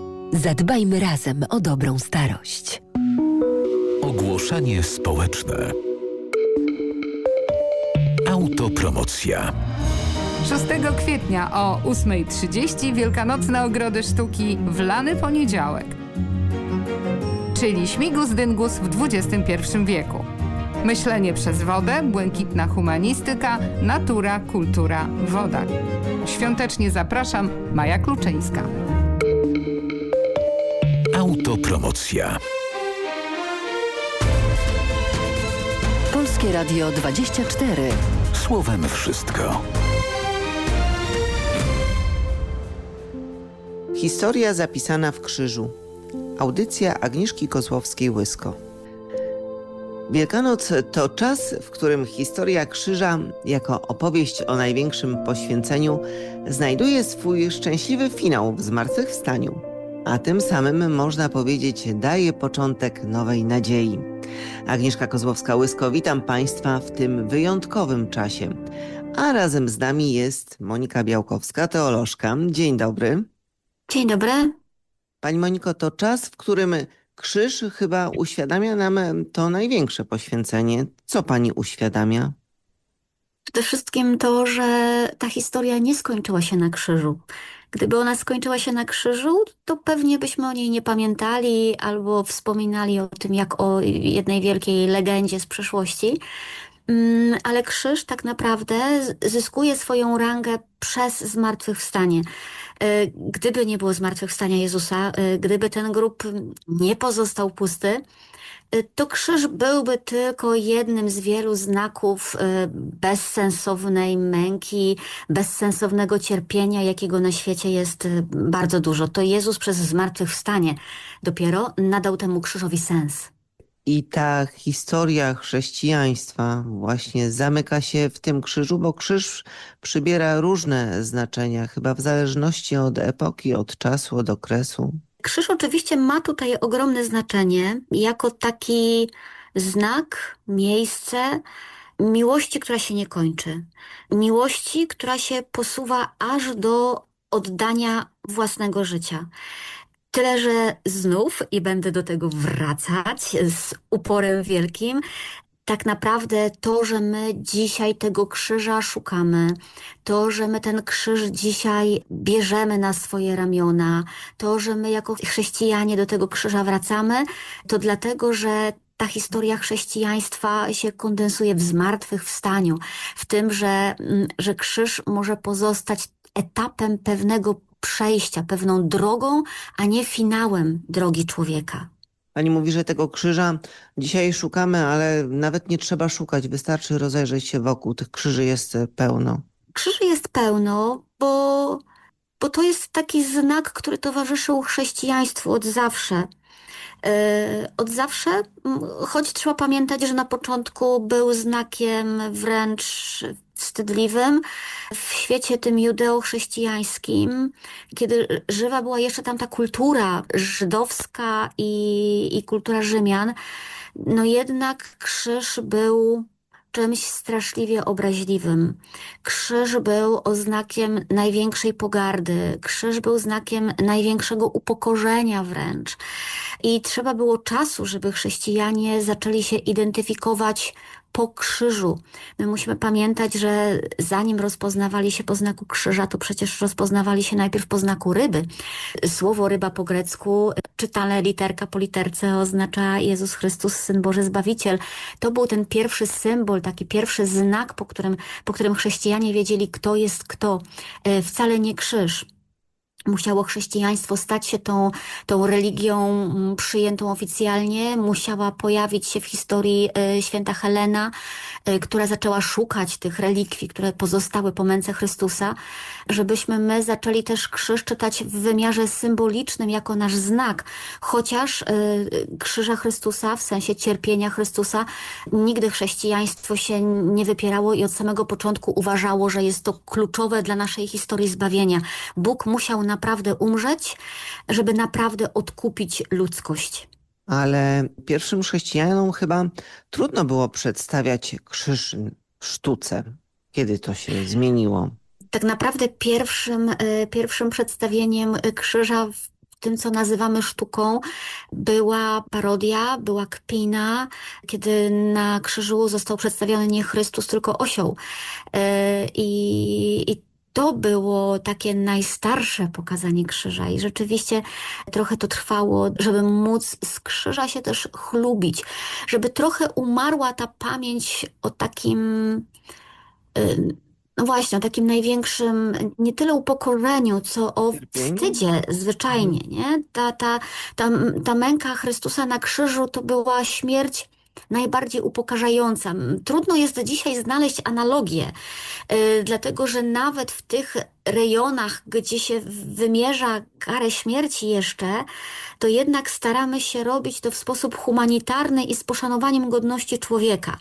Zadbajmy razem o dobrą starość. Ogłoszenie społeczne. Autopromocja. 6 kwietnia o 8.30 Wielkanocne Ogrody Sztuki w lany poniedziałek. Czyli śmigus dyngus w XXI wieku. Myślenie przez wodę, błękitna humanistyka, natura, kultura, woda. Świątecznie zapraszam, Maja Kluczyńska. Autopromocja. Polskie Radio 24. Słowem wszystko. Historia zapisana w krzyżu. Audycja Agnieszki Kozłowskiej-Łysko. Wielkanoc to czas, w którym historia krzyża, jako opowieść o największym poświęceniu, znajduje swój szczęśliwy finał w zmartwychwstaniu, a tym samym można powiedzieć daje początek nowej nadziei. Agnieszka Kozłowska-Łysko, witam Państwa w tym wyjątkowym czasie. A razem z nami jest Monika Białkowska, teolożka. Dzień dobry. Dzień dobry. Pani Moniko, to czas, w którym krzyż chyba uświadamia nam to największe poświęcenie. Co pani uświadamia? Przede wszystkim to, że ta historia nie skończyła się na krzyżu. Gdyby ona skończyła się na krzyżu, to pewnie byśmy o niej nie pamiętali albo wspominali o tym jak o jednej wielkiej legendzie z przeszłości. Mm, ale krzyż tak naprawdę zyskuje swoją rangę przez zmartwychwstanie. E, gdyby nie było zmartwychwstania Jezusa, e, gdyby ten grób nie pozostał pusty, e, to krzyż byłby tylko jednym z wielu znaków bezsensownej męki, bezsensownego cierpienia, jakiego na świecie jest bardzo dużo. To Jezus przez zmartwychwstanie dopiero nadał temu krzyżowi sens. I ta historia chrześcijaństwa właśnie zamyka się w tym krzyżu, bo krzyż przybiera różne znaczenia, chyba w zależności od epoki, od czasu, od okresu. Krzyż oczywiście ma tutaj ogromne znaczenie jako taki znak, miejsce miłości, która się nie kończy. Miłości, która się posuwa aż do oddania własnego życia. Tyle, że znów, i będę do tego wracać z uporem wielkim, tak naprawdę to, że my dzisiaj tego krzyża szukamy, to, że my ten krzyż dzisiaj bierzemy na swoje ramiona, to, że my jako chrześcijanie do tego krzyża wracamy, to dlatego, że ta historia chrześcijaństwa się kondensuje w zmartwychwstaniu, w tym, że, mm, że krzyż może pozostać etapem pewnego przejścia, pewną drogą, a nie finałem drogi człowieka. Pani mówi, że tego krzyża dzisiaj szukamy, ale nawet nie trzeba szukać, wystarczy rozejrzeć się wokół. Tych krzyży jest pełno. Krzyży jest pełno, bo, bo to jest taki znak, który towarzyszył chrześcijaństwu od zawsze. E, od zawsze, choć trzeba pamiętać, że na początku był znakiem wręcz wstydliwym w świecie tym judeo-chrześcijańskim, kiedy żywa była jeszcze tam ta kultura żydowska i, i kultura Rzymian, no jednak krzyż był czymś straszliwie obraźliwym. Krzyż był oznakiem największej pogardy, krzyż był znakiem największego upokorzenia wręcz. I trzeba było czasu, żeby chrześcijanie zaczęli się identyfikować po krzyżu. My musimy pamiętać, że zanim rozpoznawali się po znaku krzyża, to przecież rozpoznawali się najpierw po znaku ryby. Słowo ryba po grecku, czytane literka po literce oznacza Jezus Chrystus, Syn Boży Zbawiciel. To był ten pierwszy symbol, taki pierwszy znak, po którym, po którym chrześcijanie wiedzieli, kto jest kto. E, wcale nie krzyż musiało chrześcijaństwo stać się tą, tą religią mm, przyjętą oficjalnie, musiała pojawić się w historii e, święta Helena, e, która zaczęła szukać tych relikwii, które pozostały po męce Chrystusa, żebyśmy my zaczęli też krzyż czytać w wymiarze symbolicznym jako nasz znak, chociaż e, krzyża Chrystusa, w sensie cierpienia Chrystusa, nigdy chrześcijaństwo się nie wypierało i od samego początku uważało, że jest to kluczowe dla naszej historii zbawienia. Bóg musiał naprawdę umrzeć, żeby naprawdę odkupić ludzkość. Ale pierwszym chrześcijanom chyba trudno było przedstawiać krzyż w sztuce. Kiedy to się zmieniło? Tak naprawdę pierwszym, e, pierwszym przedstawieniem krzyża w tym, co nazywamy sztuką, była parodia, była kpina, kiedy na krzyżu został przedstawiony nie Chrystus, tylko osioł. E, I, i to było takie najstarsze pokazanie krzyża i rzeczywiście trochę to trwało, żeby móc z krzyża się też chlubić, żeby trochę umarła ta pamięć o takim, y, no właśnie, o takim największym, nie tyle upokorzeniu, co o wstydzie zwyczajnie, nie? Ta, ta, ta, ta męka Chrystusa na krzyżu to była śmierć najbardziej upokarzająca. Trudno jest dzisiaj znaleźć analogię, yy, dlatego że nawet w tych rejonach, gdzie się wymierza karę śmierci jeszcze, to jednak staramy się robić to w sposób humanitarny i z poszanowaniem godności człowieka.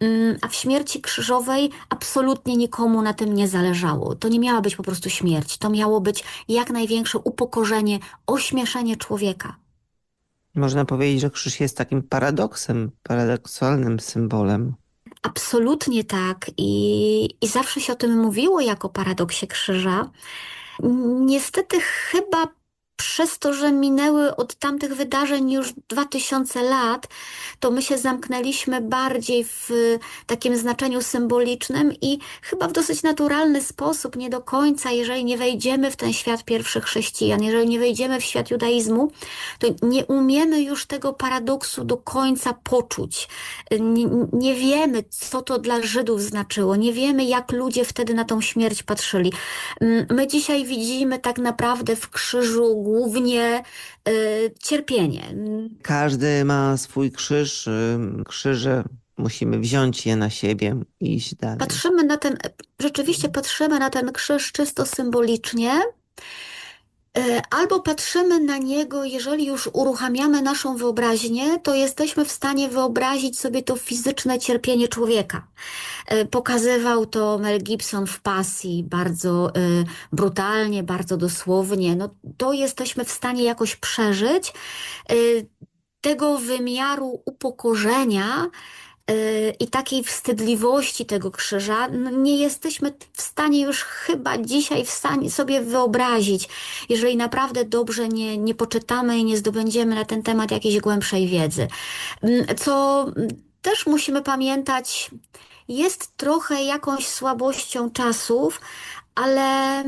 Yy, a w śmierci krzyżowej absolutnie nikomu na tym nie zależało. To nie miała być po prostu śmierć, to miało być jak największe upokorzenie, ośmieszenie człowieka. Można powiedzieć, że krzyż jest takim paradoksem, paradoksalnym symbolem. Absolutnie tak i, i zawsze się o tym mówiło jako paradoksie krzyża. Niestety chyba przez to, że minęły od tamtych wydarzeń już 2000 lat, to my się zamknęliśmy bardziej w takim znaczeniu symbolicznym i chyba w dosyć naturalny sposób, nie do końca, jeżeli nie wejdziemy w ten świat pierwszych chrześcijan, jeżeli nie wejdziemy w świat judaizmu, to nie umiemy już tego paradoksu do końca poczuć. Nie, nie wiemy, co to dla Żydów znaczyło, nie wiemy, jak ludzie wtedy na tą śmierć patrzyli. Mm, my dzisiaj widzimy tak naprawdę w krzyżu głównie y, cierpienie. Każdy ma swój krzyż, y, krzyże musimy wziąć je na siebie i iść dalej. Patrzymy na ten, rzeczywiście patrzymy na ten krzyż czysto symbolicznie, albo patrzymy na niego, jeżeli już uruchamiamy naszą wyobraźnię, to jesteśmy w stanie wyobrazić sobie to fizyczne cierpienie człowieka. E, pokazywał to Mel Gibson w pasji bardzo e, brutalnie, bardzo dosłownie. No, to jesteśmy w stanie jakoś przeżyć. Tego wymiaru upokorzenia, i takiej wstydliwości tego krzyża no nie jesteśmy w stanie już chyba dzisiaj w stanie sobie wyobrazić, jeżeli naprawdę dobrze nie, nie poczytamy i nie zdobędziemy na ten temat jakiejś głębszej wiedzy. Mm, co też musimy pamiętać, jest trochę jakąś słabością czasów, ale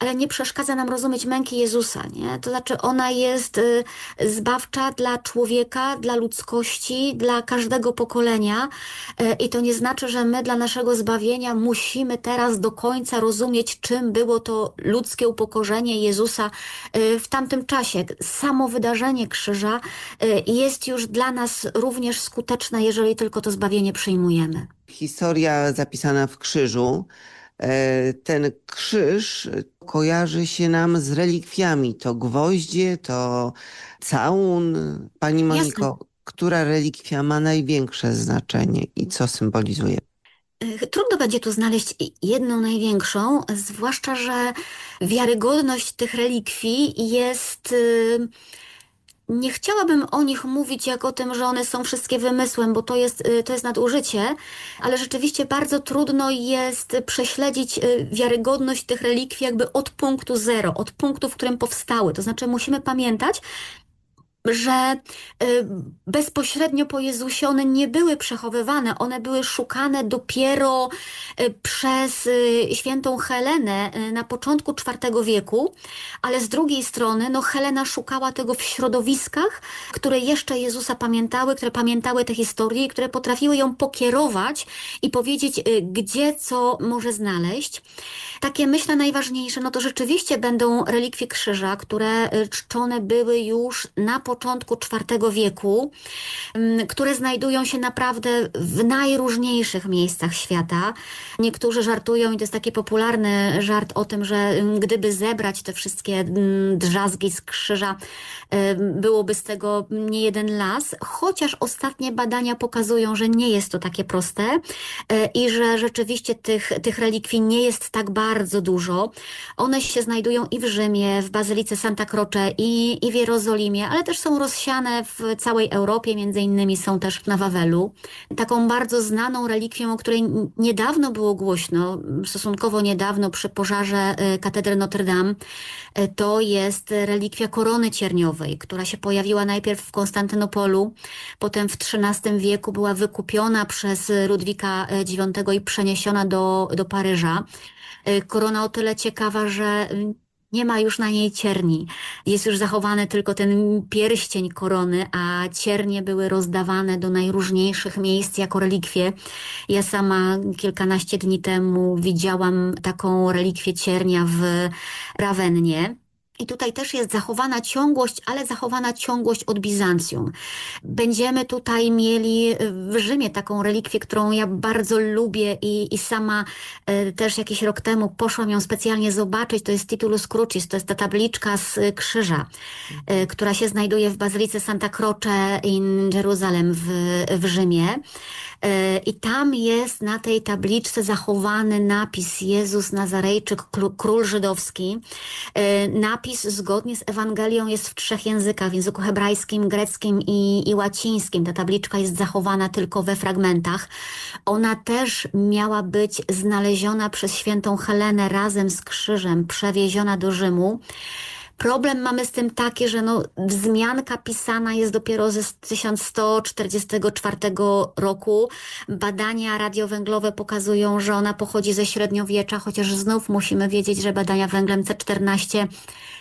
ale nie przeszkadza nam rozumieć męki Jezusa, nie? To znaczy ona jest y, zbawcza dla człowieka, dla ludzkości, dla każdego pokolenia y, i to nie znaczy, że my dla naszego zbawienia musimy teraz do końca rozumieć, czym było to ludzkie upokorzenie Jezusa y, w tamtym czasie. Samo wydarzenie krzyża jest już dla nas również skuteczne, jeżeli tylko to zbawienie przyjmujemy. Historia zapisana w krzyżu ten krzyż kojarzy się nam z relikwiami. To gwoździe, to całun. Pani Moniko, Jasne. która relikwia ma największe znaczenie i co symbolizuje? E, trudno będzie tu znaleźć jedną największą, zwłaszcza, że wiarygodność tych relikwii jest nie chciałabym o nich mówić jak o tym, że one są wszystkie wymysłem, bo to jest, y, to jest nadużycie, ale rzeczywiście bardzo trudno jest prześledzić y, wiarygodność tych relikwii jakby od punktu zero, od punktu, w którym powstały. To znaczy musimy pamiętać, że y, bezpośrednio po Jezusie one nie były przechowywane, one były szukane dopiero y, przez y, świętą Helenę na początku IV wieku, ale z drugiej strony no Helena szukała tego w środowiskach, które jeszcze Jezusa pamiętały, które pamiętały te historie, które potrafiły ją pokierować i powiedzieć, gdzie co może znaleźć. Takie myślę najważniejsze, no to rzeczywiście będą relikwie krzyża, które czczone były już na początku IV wieku, mm, które znajdują się naprawdę w najróżniejszych miejscach świata. Niektórzy żartują i to jest taki popularny żart o tym, że mm, gdyby zebrać te wszystkie mm, drzazgi z krzyża, byłoby z tego nie jeden las, chociaż ostatnie badania pokazują, że nie jest to takie proste e, i że rzeczywiście tych, tych relikwii nie jest tak bardzo dużo. One się znajdują i w Rzymie, w Bazylice Santa Croce i, i w Jerozolimie, ale też są rozsiane w całej Europie, między innymi są też na Wawelu. Taką bardzo znaną relikwią, o której niedawno było głośno, stosunkowo niedawno przy pożarze y, katedry Notre Dame, y, to jest relikwia korony cierniowej, która się pojawiła najpierw w Konstantynopolu, potem w XIII wieku była wykupiona przez Ludwika IX y, i przeniesiona do, do Paryża. Korona o tyle ciekawa, że nie ma już na niej cierni. Jest już zachowany tylko ten pierścień korony, a ciernie były rozdawane do najróżniejszych miejsc jako relikwie. Ja sama kilkanaście dni temu widziałam taką relikwię ciernia w Rawennie. I tutaj też jest zachowana ciągłość, ale zachowana ciągłość od Bizancjum. Będziemy tutaj mieli w Rzymie taką relikwię, którą ja bardzo lubię i, i sama e, też jakiś rok temu poszłam ją specjalnie zobaczyć. To jest Titulus Crucis, to jest ta tabliczka z krzyża, e, która się znajduje w Bazylice Santa Croce in Jerusalem w, w Rzymie. E, I tam jest na tej tabliczce zachowany napis Jezus Nazarejczyk, król żydowski. E, napis zgodnie z Ewangelią jest w trzech językach, w języku hebrajskim, greckim i, i łacińskim. Ta tabliczka jest zachowana tylko we fragmentach. Ona też miała być znaleziona przez świętą Helenę razem z krzyżem, przewieziona do Rzymu. Problem mamy z tym taki, że no, wzmianka pisana jest dopiero ze 1144 roku. Badania radiowęglowe pokazują, że ona pochodzi ze średniowiecza, chociaż znów musimy wiedzieć, że badania węglem C14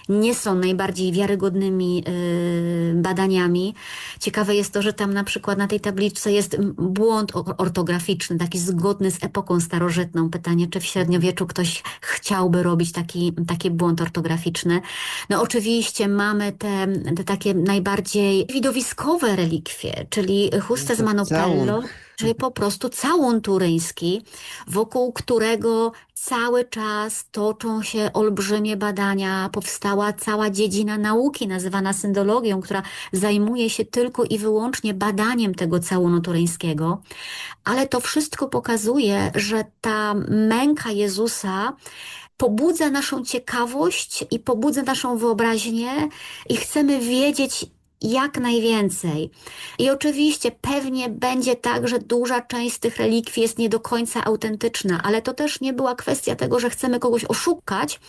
nie są najbardziej wiarygodnymi y, badaniami. Ciekawe jest to, że tam na przykład na tej tabliczce jest błąd ortograficzny, taki zgodny z epoką starożytną. Pytanie, czy w średniowieczu ktoś chciałby robić taki, taki błąd ortograficzny. No oczywiście mamy te, te takie najbardziej widowiskowe relikwie, czyli chustę z Manopello czyli po prostu całun turyński, wokół którego cały czas toczą się olbrzymie badania. Powstała cała dziedzina nauki nazywana syndologią, która zajmuje się tylko i wyłącznie badaniem tego całunu turyńskiego. Ale to wszystko pokazuje, że ta męka Jezusa pobudza naszą ciekawość i pobudza naszą wyobraźnię i chcemy wiedzieć, jak najwięcej. I oczywiście pewnie będzie tak, że duża część z tych relikwii jest nie do końca autentyczna, ale to też nie była kwestia tego, że chcemy kogoś oszukać,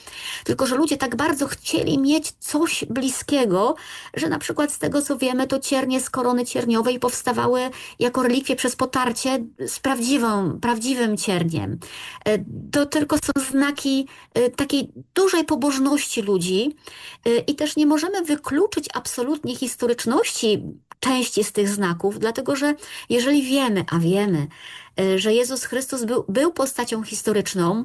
tylko że ludzie tak bardzo chcieli mieć coś bliskiego, że na przykład z tego co wiemy, to ciernie z korony cierniowej powstawały jako relikwie przez potarcie z prawdziwą, prawdziwym cierniem. E, to tylko są znaki e, takiej dużej pobożności ludzi e, i też nie możemy wykluczyć absolutnie historii historyczności części z tych znaków, dlatego że jeżeli wiemy, a wiemy, e, że Jezus Chrystus był, był postacią historyczną,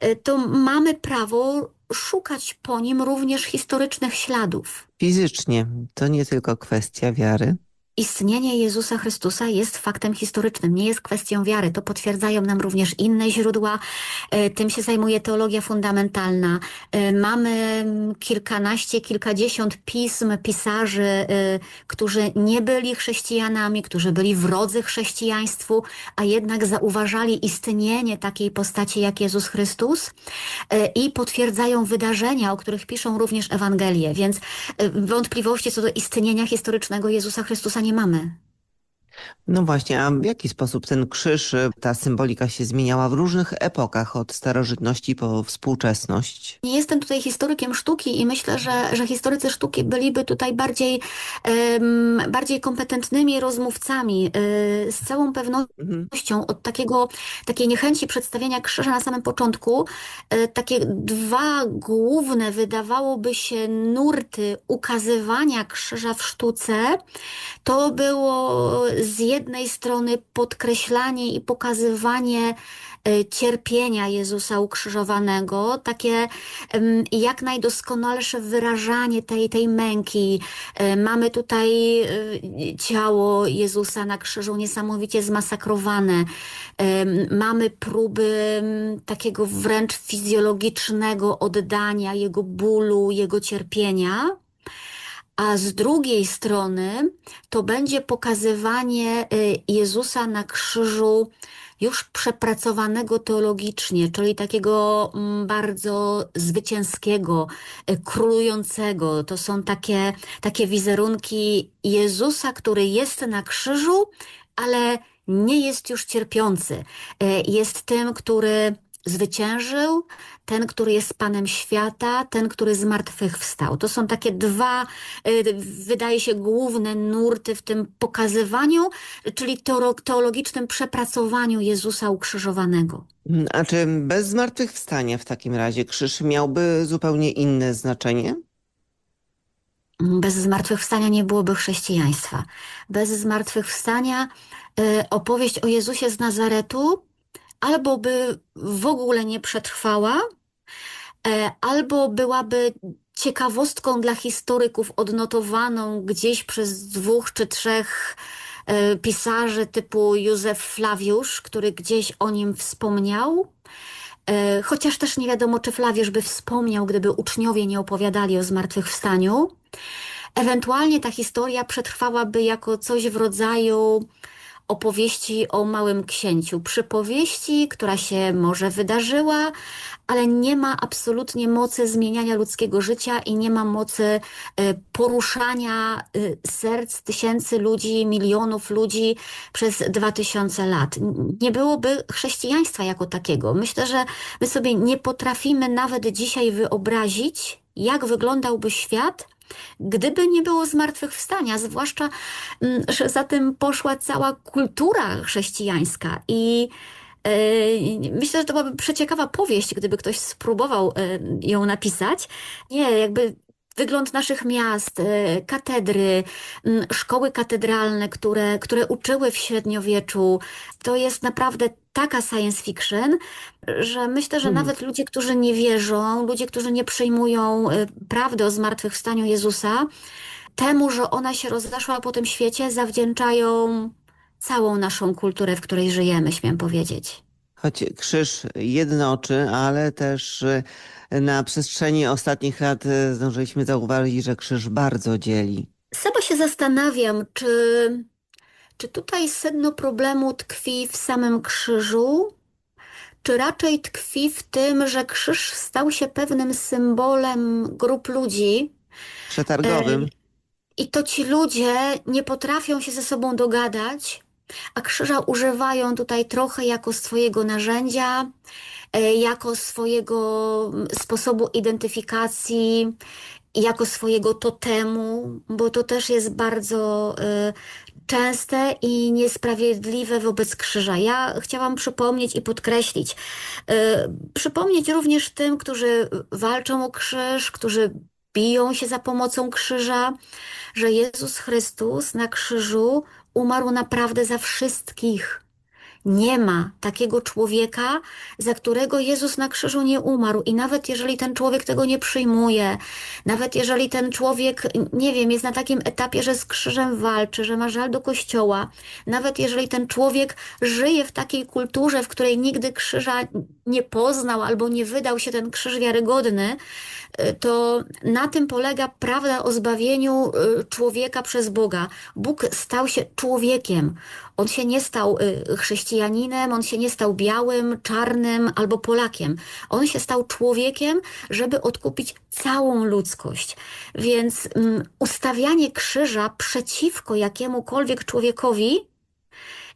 e, to mamy prawo szukać po nim również historycznych śladów. Fizycznie to nie tylko kwestia wiary, Istnienie Jezusa Chrystusa jest faktem historycznym, nie jest kwestią wiary. To potwierdzają nam również inne źródła. E, tym się zajmuje teologia fundamentalna. E, mamy kilkanaście, kilkadziesiąt pism pisarzy, e, którzy nie byli chrześcijanami, którzy byli wrodzy chrześcijaństwu, a jednak zauważali istnienie takiej postaci jak Jezus Chrystus i potwierdzają wydarzenia, o których piszą również Ewangelie. Więc wątpliwości co do istnienia historycznego Jezusa Chrystusa nie mamy. No właśnie, a w jaki sposób ten krzyż, ta symbolika się zmieniała w różnych epokach, od starożytności po współczesność? Nie jestem tutaj historykiem sztuki i myślę, że, że historycy sztuki byliby tutaj bardziej, um, bardziej kompetentnymi rozmówcami. Y, z całą pewnością od takiego, takiej niechęci przedstawienia krzyża na samym początku, y, takie dwa główne wydawałoby się nurty ukazywania krzyża w sztuce, to było z jednej strony podkreślanie i pokazywanie e, cierpienia Jezusa ukrzyżowanego, takie jak najdoskonalsze wyrażanie tej, tej męki. E, mamy tutaj e, ciało Jezusa na krzyżu niesamowicie zmasakrowane. Mamy próby takiego wręcz fizjologicznego oddania Jego bólu, Jego cierpienia a z drugiej strony to będzie pokazywanie y, Jezusa na krzyżu już przepracowanego teologicznie, czyli takiego mm, bardzo zwycięskiego, y, królującego. To są takie, takie wizerunki Jezusa, który jest na krzyżu, ale nie jest już cierpiący. Y, jest tym, który zwyciężył, ten, który jest Panem świata, ten, który z martwych wstał. To są takie dwa, y, wydaje się, główne nurty w tym pokazywaniu, czyli teologicznym przepracowaniu Jezusa ukrzyżowanego. A czy bez zmartwychwstania w takim razie krzyż miałby zupełnie inne znaczenie? Bez zmartwychwstania nie byłoby chrześcijaństwa. Bez zmartwychwstania y, opowieść o Jezusie z Nazaretu albo by w ogóle nie przetrwała, e, albo byłaby ciekawostką dla historyków odnotowaną gdzieś przez dwóch czy trzech e, pisarzy typu Józef Flawiusz, który gdzieś o nim wspomniał. E, chociaż też nie wiadomo, czy Flawiusz by wspomniał, gdyby uczniowie nie opowiadali o zmartwychwstaniu. Ewentualnie ta historia przetrwałaby jako coś w rodzaju opowieści o małym księciu. Przypowieści, która się może wydarzyła, ale nie ma absolutnie mocy zmieniania ludzkiego życia i nie ma mocy e, poruszania e, serc tysięcy ludzi, milionów ludzi przez dwa tysiące lat. Nie byłoby chrześcijaństwa jako takiego. Myślę, że my sobie nie potrafimy nawet dzisiaj wyobrazić, jak wyglądałby świat, gdyby nie było zmartwychwstania, zwłaszcza, mm, że za tym poszła cała kultura chrześcijańska i e, Myślę, że to byłaby przeciekawa powieść, gdyby ktoś spróbował e, ją napisać. Nie, jakby wygląd naszych miast, e, katedry, szkoły katedralne, które, które uczyły w średniowieczu. To jest naprawdę taka science fiction, że myślę, że hmm. nawet ludzie, którzy nie wierzą, ludzie, którzy nie przyjmują e, prawdy o zmartwychwstaniu Jezusa, temu, że ona się rozeszła po tym świecie, zawdzięczają całą naszą kulturę, w której żyjemy, śmiem powiedzieć. Choć krzyż jednoczy, ale też e, na przestrzeni ostatnich lat e, zdążyliśmy zauważyć, że krzyż bardzo dzieli. Sama się zastanawiam, czy, czy tutaj sedno problemu tkwi w samym krzyżu, czy raczej tkwi w tym, że krzyż stał się pewnym symbolem grup ludzi. Przetargowym. E, I to ci ludzie nie potrafią się ze sobą dogadać, a krzyża używają tutaj trochę jako swojego narzędzia, E, jako swojego sposobu identyfikacji, jako swojego totemu, bo to też jest bardzo e, częste i niesprawiedliwe wobec krzyża. Ja chciałam przypomnieć i podkreślić, e, przypomnieć również tym, którzy walczą o krzyż, którzy biją się za pomocą krzyża, że Jezus Chrystus na krzyżu umarł naprawdę za wszystkich. Nie ma takiego człowieka, za którego Jezus na krzyżu nie umarł. I nawet jeżeli ten człowiek tego nie przyjmuje, nawet jeżeli ten człowiek, nie wiem, jest na takim etapie, że z krzyżem walczy, że ma żal do kościoła, nawet jeżeli ten człowiek żyje w takiej kulturze, w której nigdy krzyża nie poznał albo nie wydał się ten krzyż wiarygodny, y, to na tym polega prawda o zbawieniu y, człowieka przez Boga. Bóg stał się człowiekiem. On się nie stał y, chrześcijaninem, on się nie stał białym, czarnym albo Polakiem. On się stał człowiekiem, żeby odkupić całą ludzkość. Więc um, ustawianie krzyża przeciwko jakiemukolwiek człowiekowi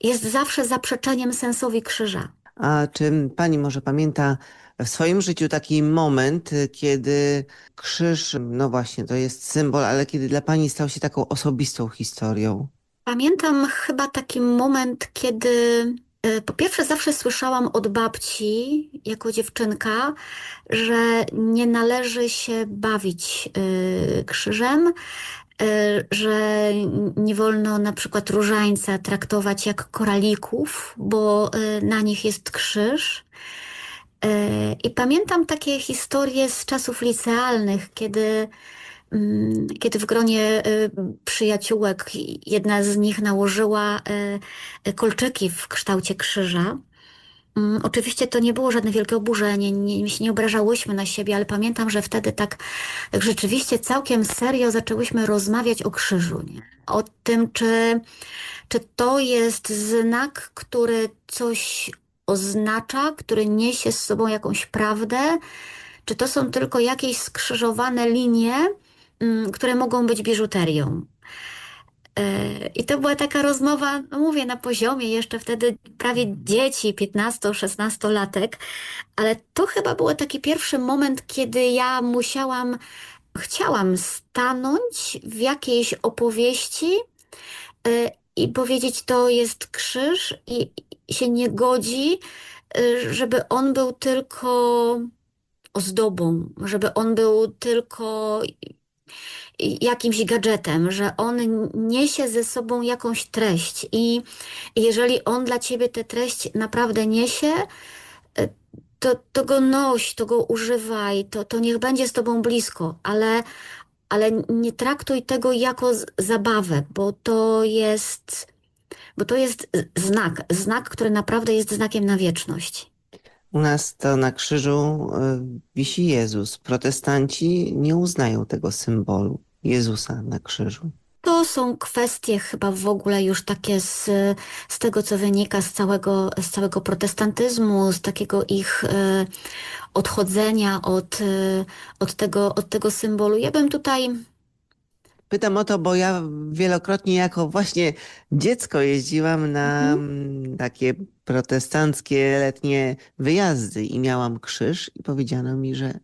jest zawsze zaprzeczeniem sensowi krzyża. A czy pani może pamięta w swoim życiu taki moment, kiedy krzyż, no właśnie, to jest symbol, ale kiedy dla pani stał się taką osobistą historią? Pamiętam chyba taki moment, kiedy e, po pierwsze zawsze słyszałam od babci jako dziewczynka, że nie należy się bawić e, krzyżem, e, że nie wolno na przykład różańca traktować jak koralików, bo na nich jest krzyż. I pamiętam takie historie z czasów licealnych, kiedy kiedy w gronie y, przyjaciółek jedna z nich nałożyła y, kolczyki w kształcie krzyża. Mm, oczywiście to nie było żadne wielkie oburzenie, nie, nie, nie obrażałyśmy na siebie, ale pamiętam, że wtedy tak, tak rzeczywiście całkiem serio zaczęłyśmy rozmawiać o krzyżu. Nie? O tym, czy, czy to jest znak, który coś oznacza, który niesie z sobą jakąś prawdę, czy to są tylko jakieś skrzyżowane linie, Mm, które mogą być biżuterią. E, I to była taka rozmowa, no mówię, na poziomie jeszcze wtedy prawie dzieci, 15-16 latek, ale to chyba był taki pierwszy moment, kiedy ja musiałam, chciałam stanąć w jakiejś opowieści e, i powiedzieć, to jest krzyż i się nie godzi, e, żeby on był tylko ozdobą, żeby on był tylko jakimś gadżetem, że on niesie ze sobą jakąś treść i jeżeli on dla ciebie tę treść naprawdę niesie, e, to, to go noś, to go używaj, to, to niech będzie z tobą blisko, ale, ale nie traktuj tego jako zabawę, bo to jest, bo to jest znak, znak, który naprawdę jest znakiem na wieczność. U nas to na krzyżu e, wisi Jezus. Protestanci nie uznają tego symbolu Jezusa na krzyżu. To są kwestie chyba w ogóle już takie z, z tego, co wynika z całego, z całego protestantyzmu, z takiego ich e, odchodzenia od, e, od, tego, od tego symbolu. Ja bym tutaj Pytam o to, bo ja wielokrotnie jako właśnie dziecko jeździłam na mhm. takie protestanckie letnie wyjazdy i miałam krzyż i powiedziano mi, że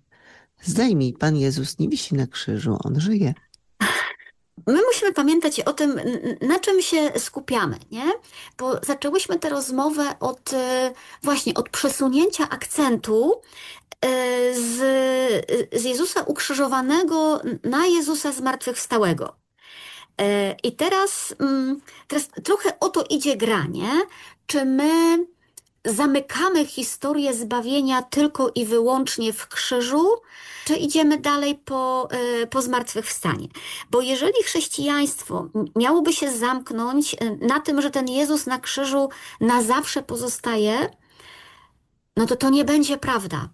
Zdejmij, Pan Jezus nie wisi na krzyżu, On żyje. My musimy pamiętać o tym, na czym się skupiamy, nie? Bo zaczęłyśmy tę rozmowę od e, właśnie od przesunięcia akcentu e, z, z Jezusa ukrzyżowanego na Jezusa zmartwychwstałego. I teraz, mm, teraz trochę o to idzie granie, czy my zamykamy historię zbawienia tylko i wyłącznie w krzyżu, czy idziemy dalej po, e, po zmartwychwstanie? Bo jeżeli chrześcijaństwo miałoby się zamknąć e, na tym, że ten Jezus na krzyżu na zawsze pozostaje, no to to nie będzie prawda.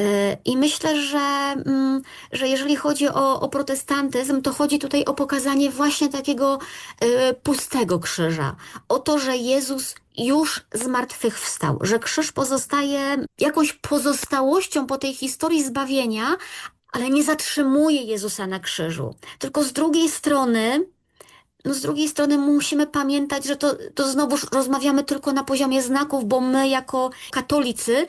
E, I myślę, że, mm, że jeżeli chodzi o, o protestantyzm, to chodzi tutaj o pokazanie właśnie takiego pustego krzyża. O to, że Jezus już zmartwychwstał, że krzyż pozostaje jakąś pozostałością po tej historii zbawienia, ale nie zatrzymuje Jezusa na krzyżu. Tylko z drugiej strony, no z drugiej strony musimy pamiętać, że to, to znowu rozmawiamy tylko na poziomie znaków, bo my jako katolicy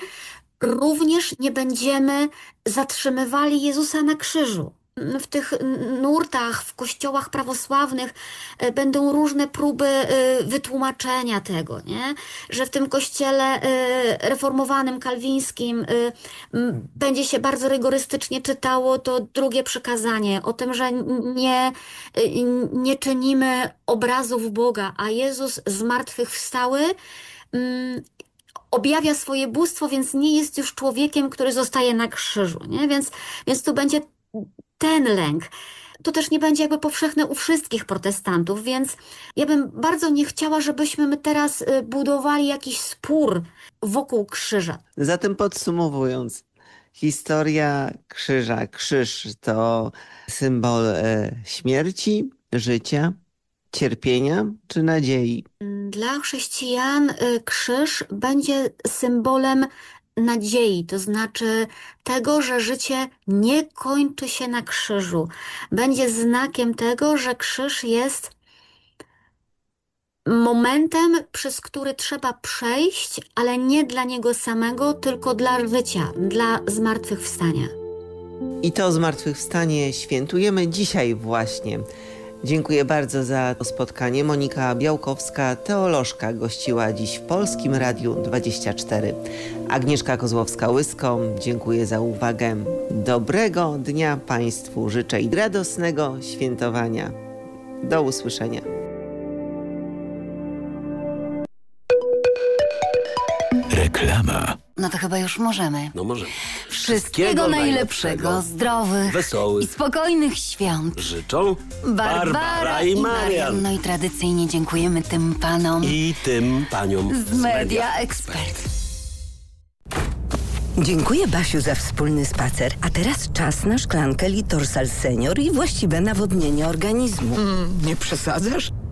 również nie będziemy zatrzymywali Jezusa na krzyżu w tych nurtach, w kościołach prawosławnych e, będą różne próby e, wytłumaczenia tego, nie? że w tym kościele e, reformowanym, kalwińskim będzie się bardzo rygorystycznie czytało to drugie przykazanie o tym, że nie, nie czynimy obrazów Boga, a Jezus zmartwychwstały objawia swoje bóstwo, więc nie jest już człowiekiem, który zostaje na krzyżu. Nie? Więc, więc tu będzie ten lęk. To też nie będzie jakby powszechne u wszystkich protestantów, więc ja bym bardzo nie chciała, żebyśmy my teraz y, budowali jakiś spór wokół krzyża. Zatem podsumowując, historia krzyża, krzyż to symbol e, śmierci, życia, cierpienia czy nadziei? Dla chrześcijan y, krzyż będzie symbolem nadziei, to znaczy tego, że życie nie kończy się na krzyżu. Będzie znakiem tego, że krzyż jest momentem, przez który trzeba przejść, ale nie dla niego samego, tylko dla życia, dla zmartwychwstania. I to zmartwychwstanie świętujemy dzisiaj właśnie. Dziękuję bardzo za to spotkanie. Monika Białkowska, teolożka, gościła dziś w Polskim Radiu 24. Agnieszka Kozłowska-Łyską, dziękuję za uwagę. Dobrego dnia Państwu życzę i radosnego świętowania. Do usłyszenia. Reklama. No to chyba już możemy. No możemy. Wszystkiego, Wszystkiego najlepszego, najlepszego, zdrowych wesołych i spokojnych świąt. Życzą Barbara, Barbara i, Marian. No i tradycyjnie dziękujemy tym panom. I tym paniom z, z Media Expert. Dziękuję Basiu za wspólny spacer. A teraz czas na szklankę Litorsal Senior i właściwe nawodnienie organizmu. Mm, nie przesadzasz?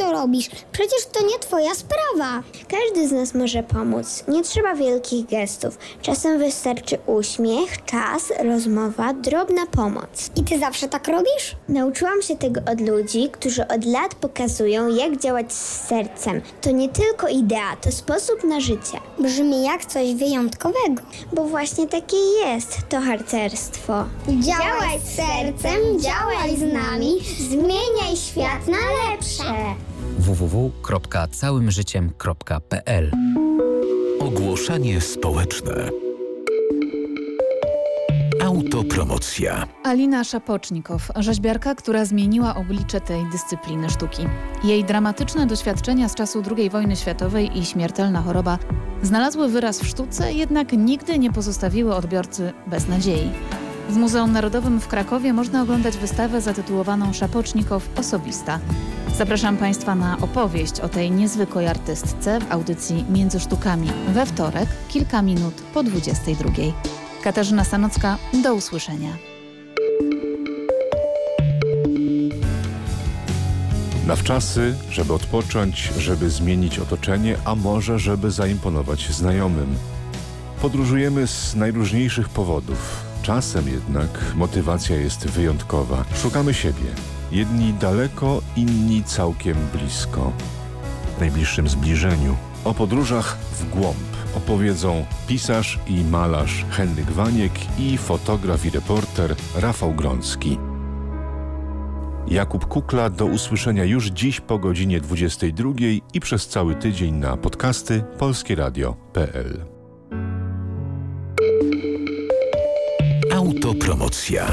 to robisz? Przecież to nie twoja sprawa. Każdy z nas może pomóc. Nie trzeba wielkich gestów. Czasem wystarczy uśmiech, czas, rozmowa, drobna pomoc. I ty zawsze tak robisz? Nauczyłam się tego od ludzi, którzy od lat pokazują, jak działać z sercem. To nie tylko idea, to sposób na życie. Brzmi jak coś wyjątkowego. Bo właśnie takie jest to harcerstwo. Działaj z sercem, działaj z nami, zmieniaj świat na lepsze www.całymżyciem.pl Ogłoszenie społeczne. Autopromocja. Alina Szapocznikow, rzeźbiarka, która zmieniła oblicze tej dyscypliny sztuki. Jej dramatyczne doświadczenia z czasu II wojny światowej i śmiertelna choroba znalazły wyraz w sztuce, jednak nigdy nie pozostawiły odbiorcy bez nadziei. W Muzeum Narodowym w Krakowie można oglądać wystawę zatytułowaną Szapocznikow Osobista. Zapraszam Państwa na opowieść o tej niezwykłej artystce w audycji Między Sztukami we wtorek, kilka minut po 22. Katarzyna Sanocka, do usłyszenia. Na wczasy, żeby odpocząć, żeby zmienić otoczenie, a może żeby zaimponować znajomym. Podróżujemy z najróżniejszych powodów. Czasem jednak motywacja jest wyjątkowa. Szukamy siebie. Jedni daleko, inni całkiem blisko. W najbliższym zbliżeniu. O podróżach w głąb opowiedzą pisarz i malarz Henryk Waniek i fotograf i reporter Rafał Grącki. Jakub Kukla do usłyszenia już dziś po godzinie 22 i przez cały tydzień na podcasty polskieradio.pl. Autopromocja.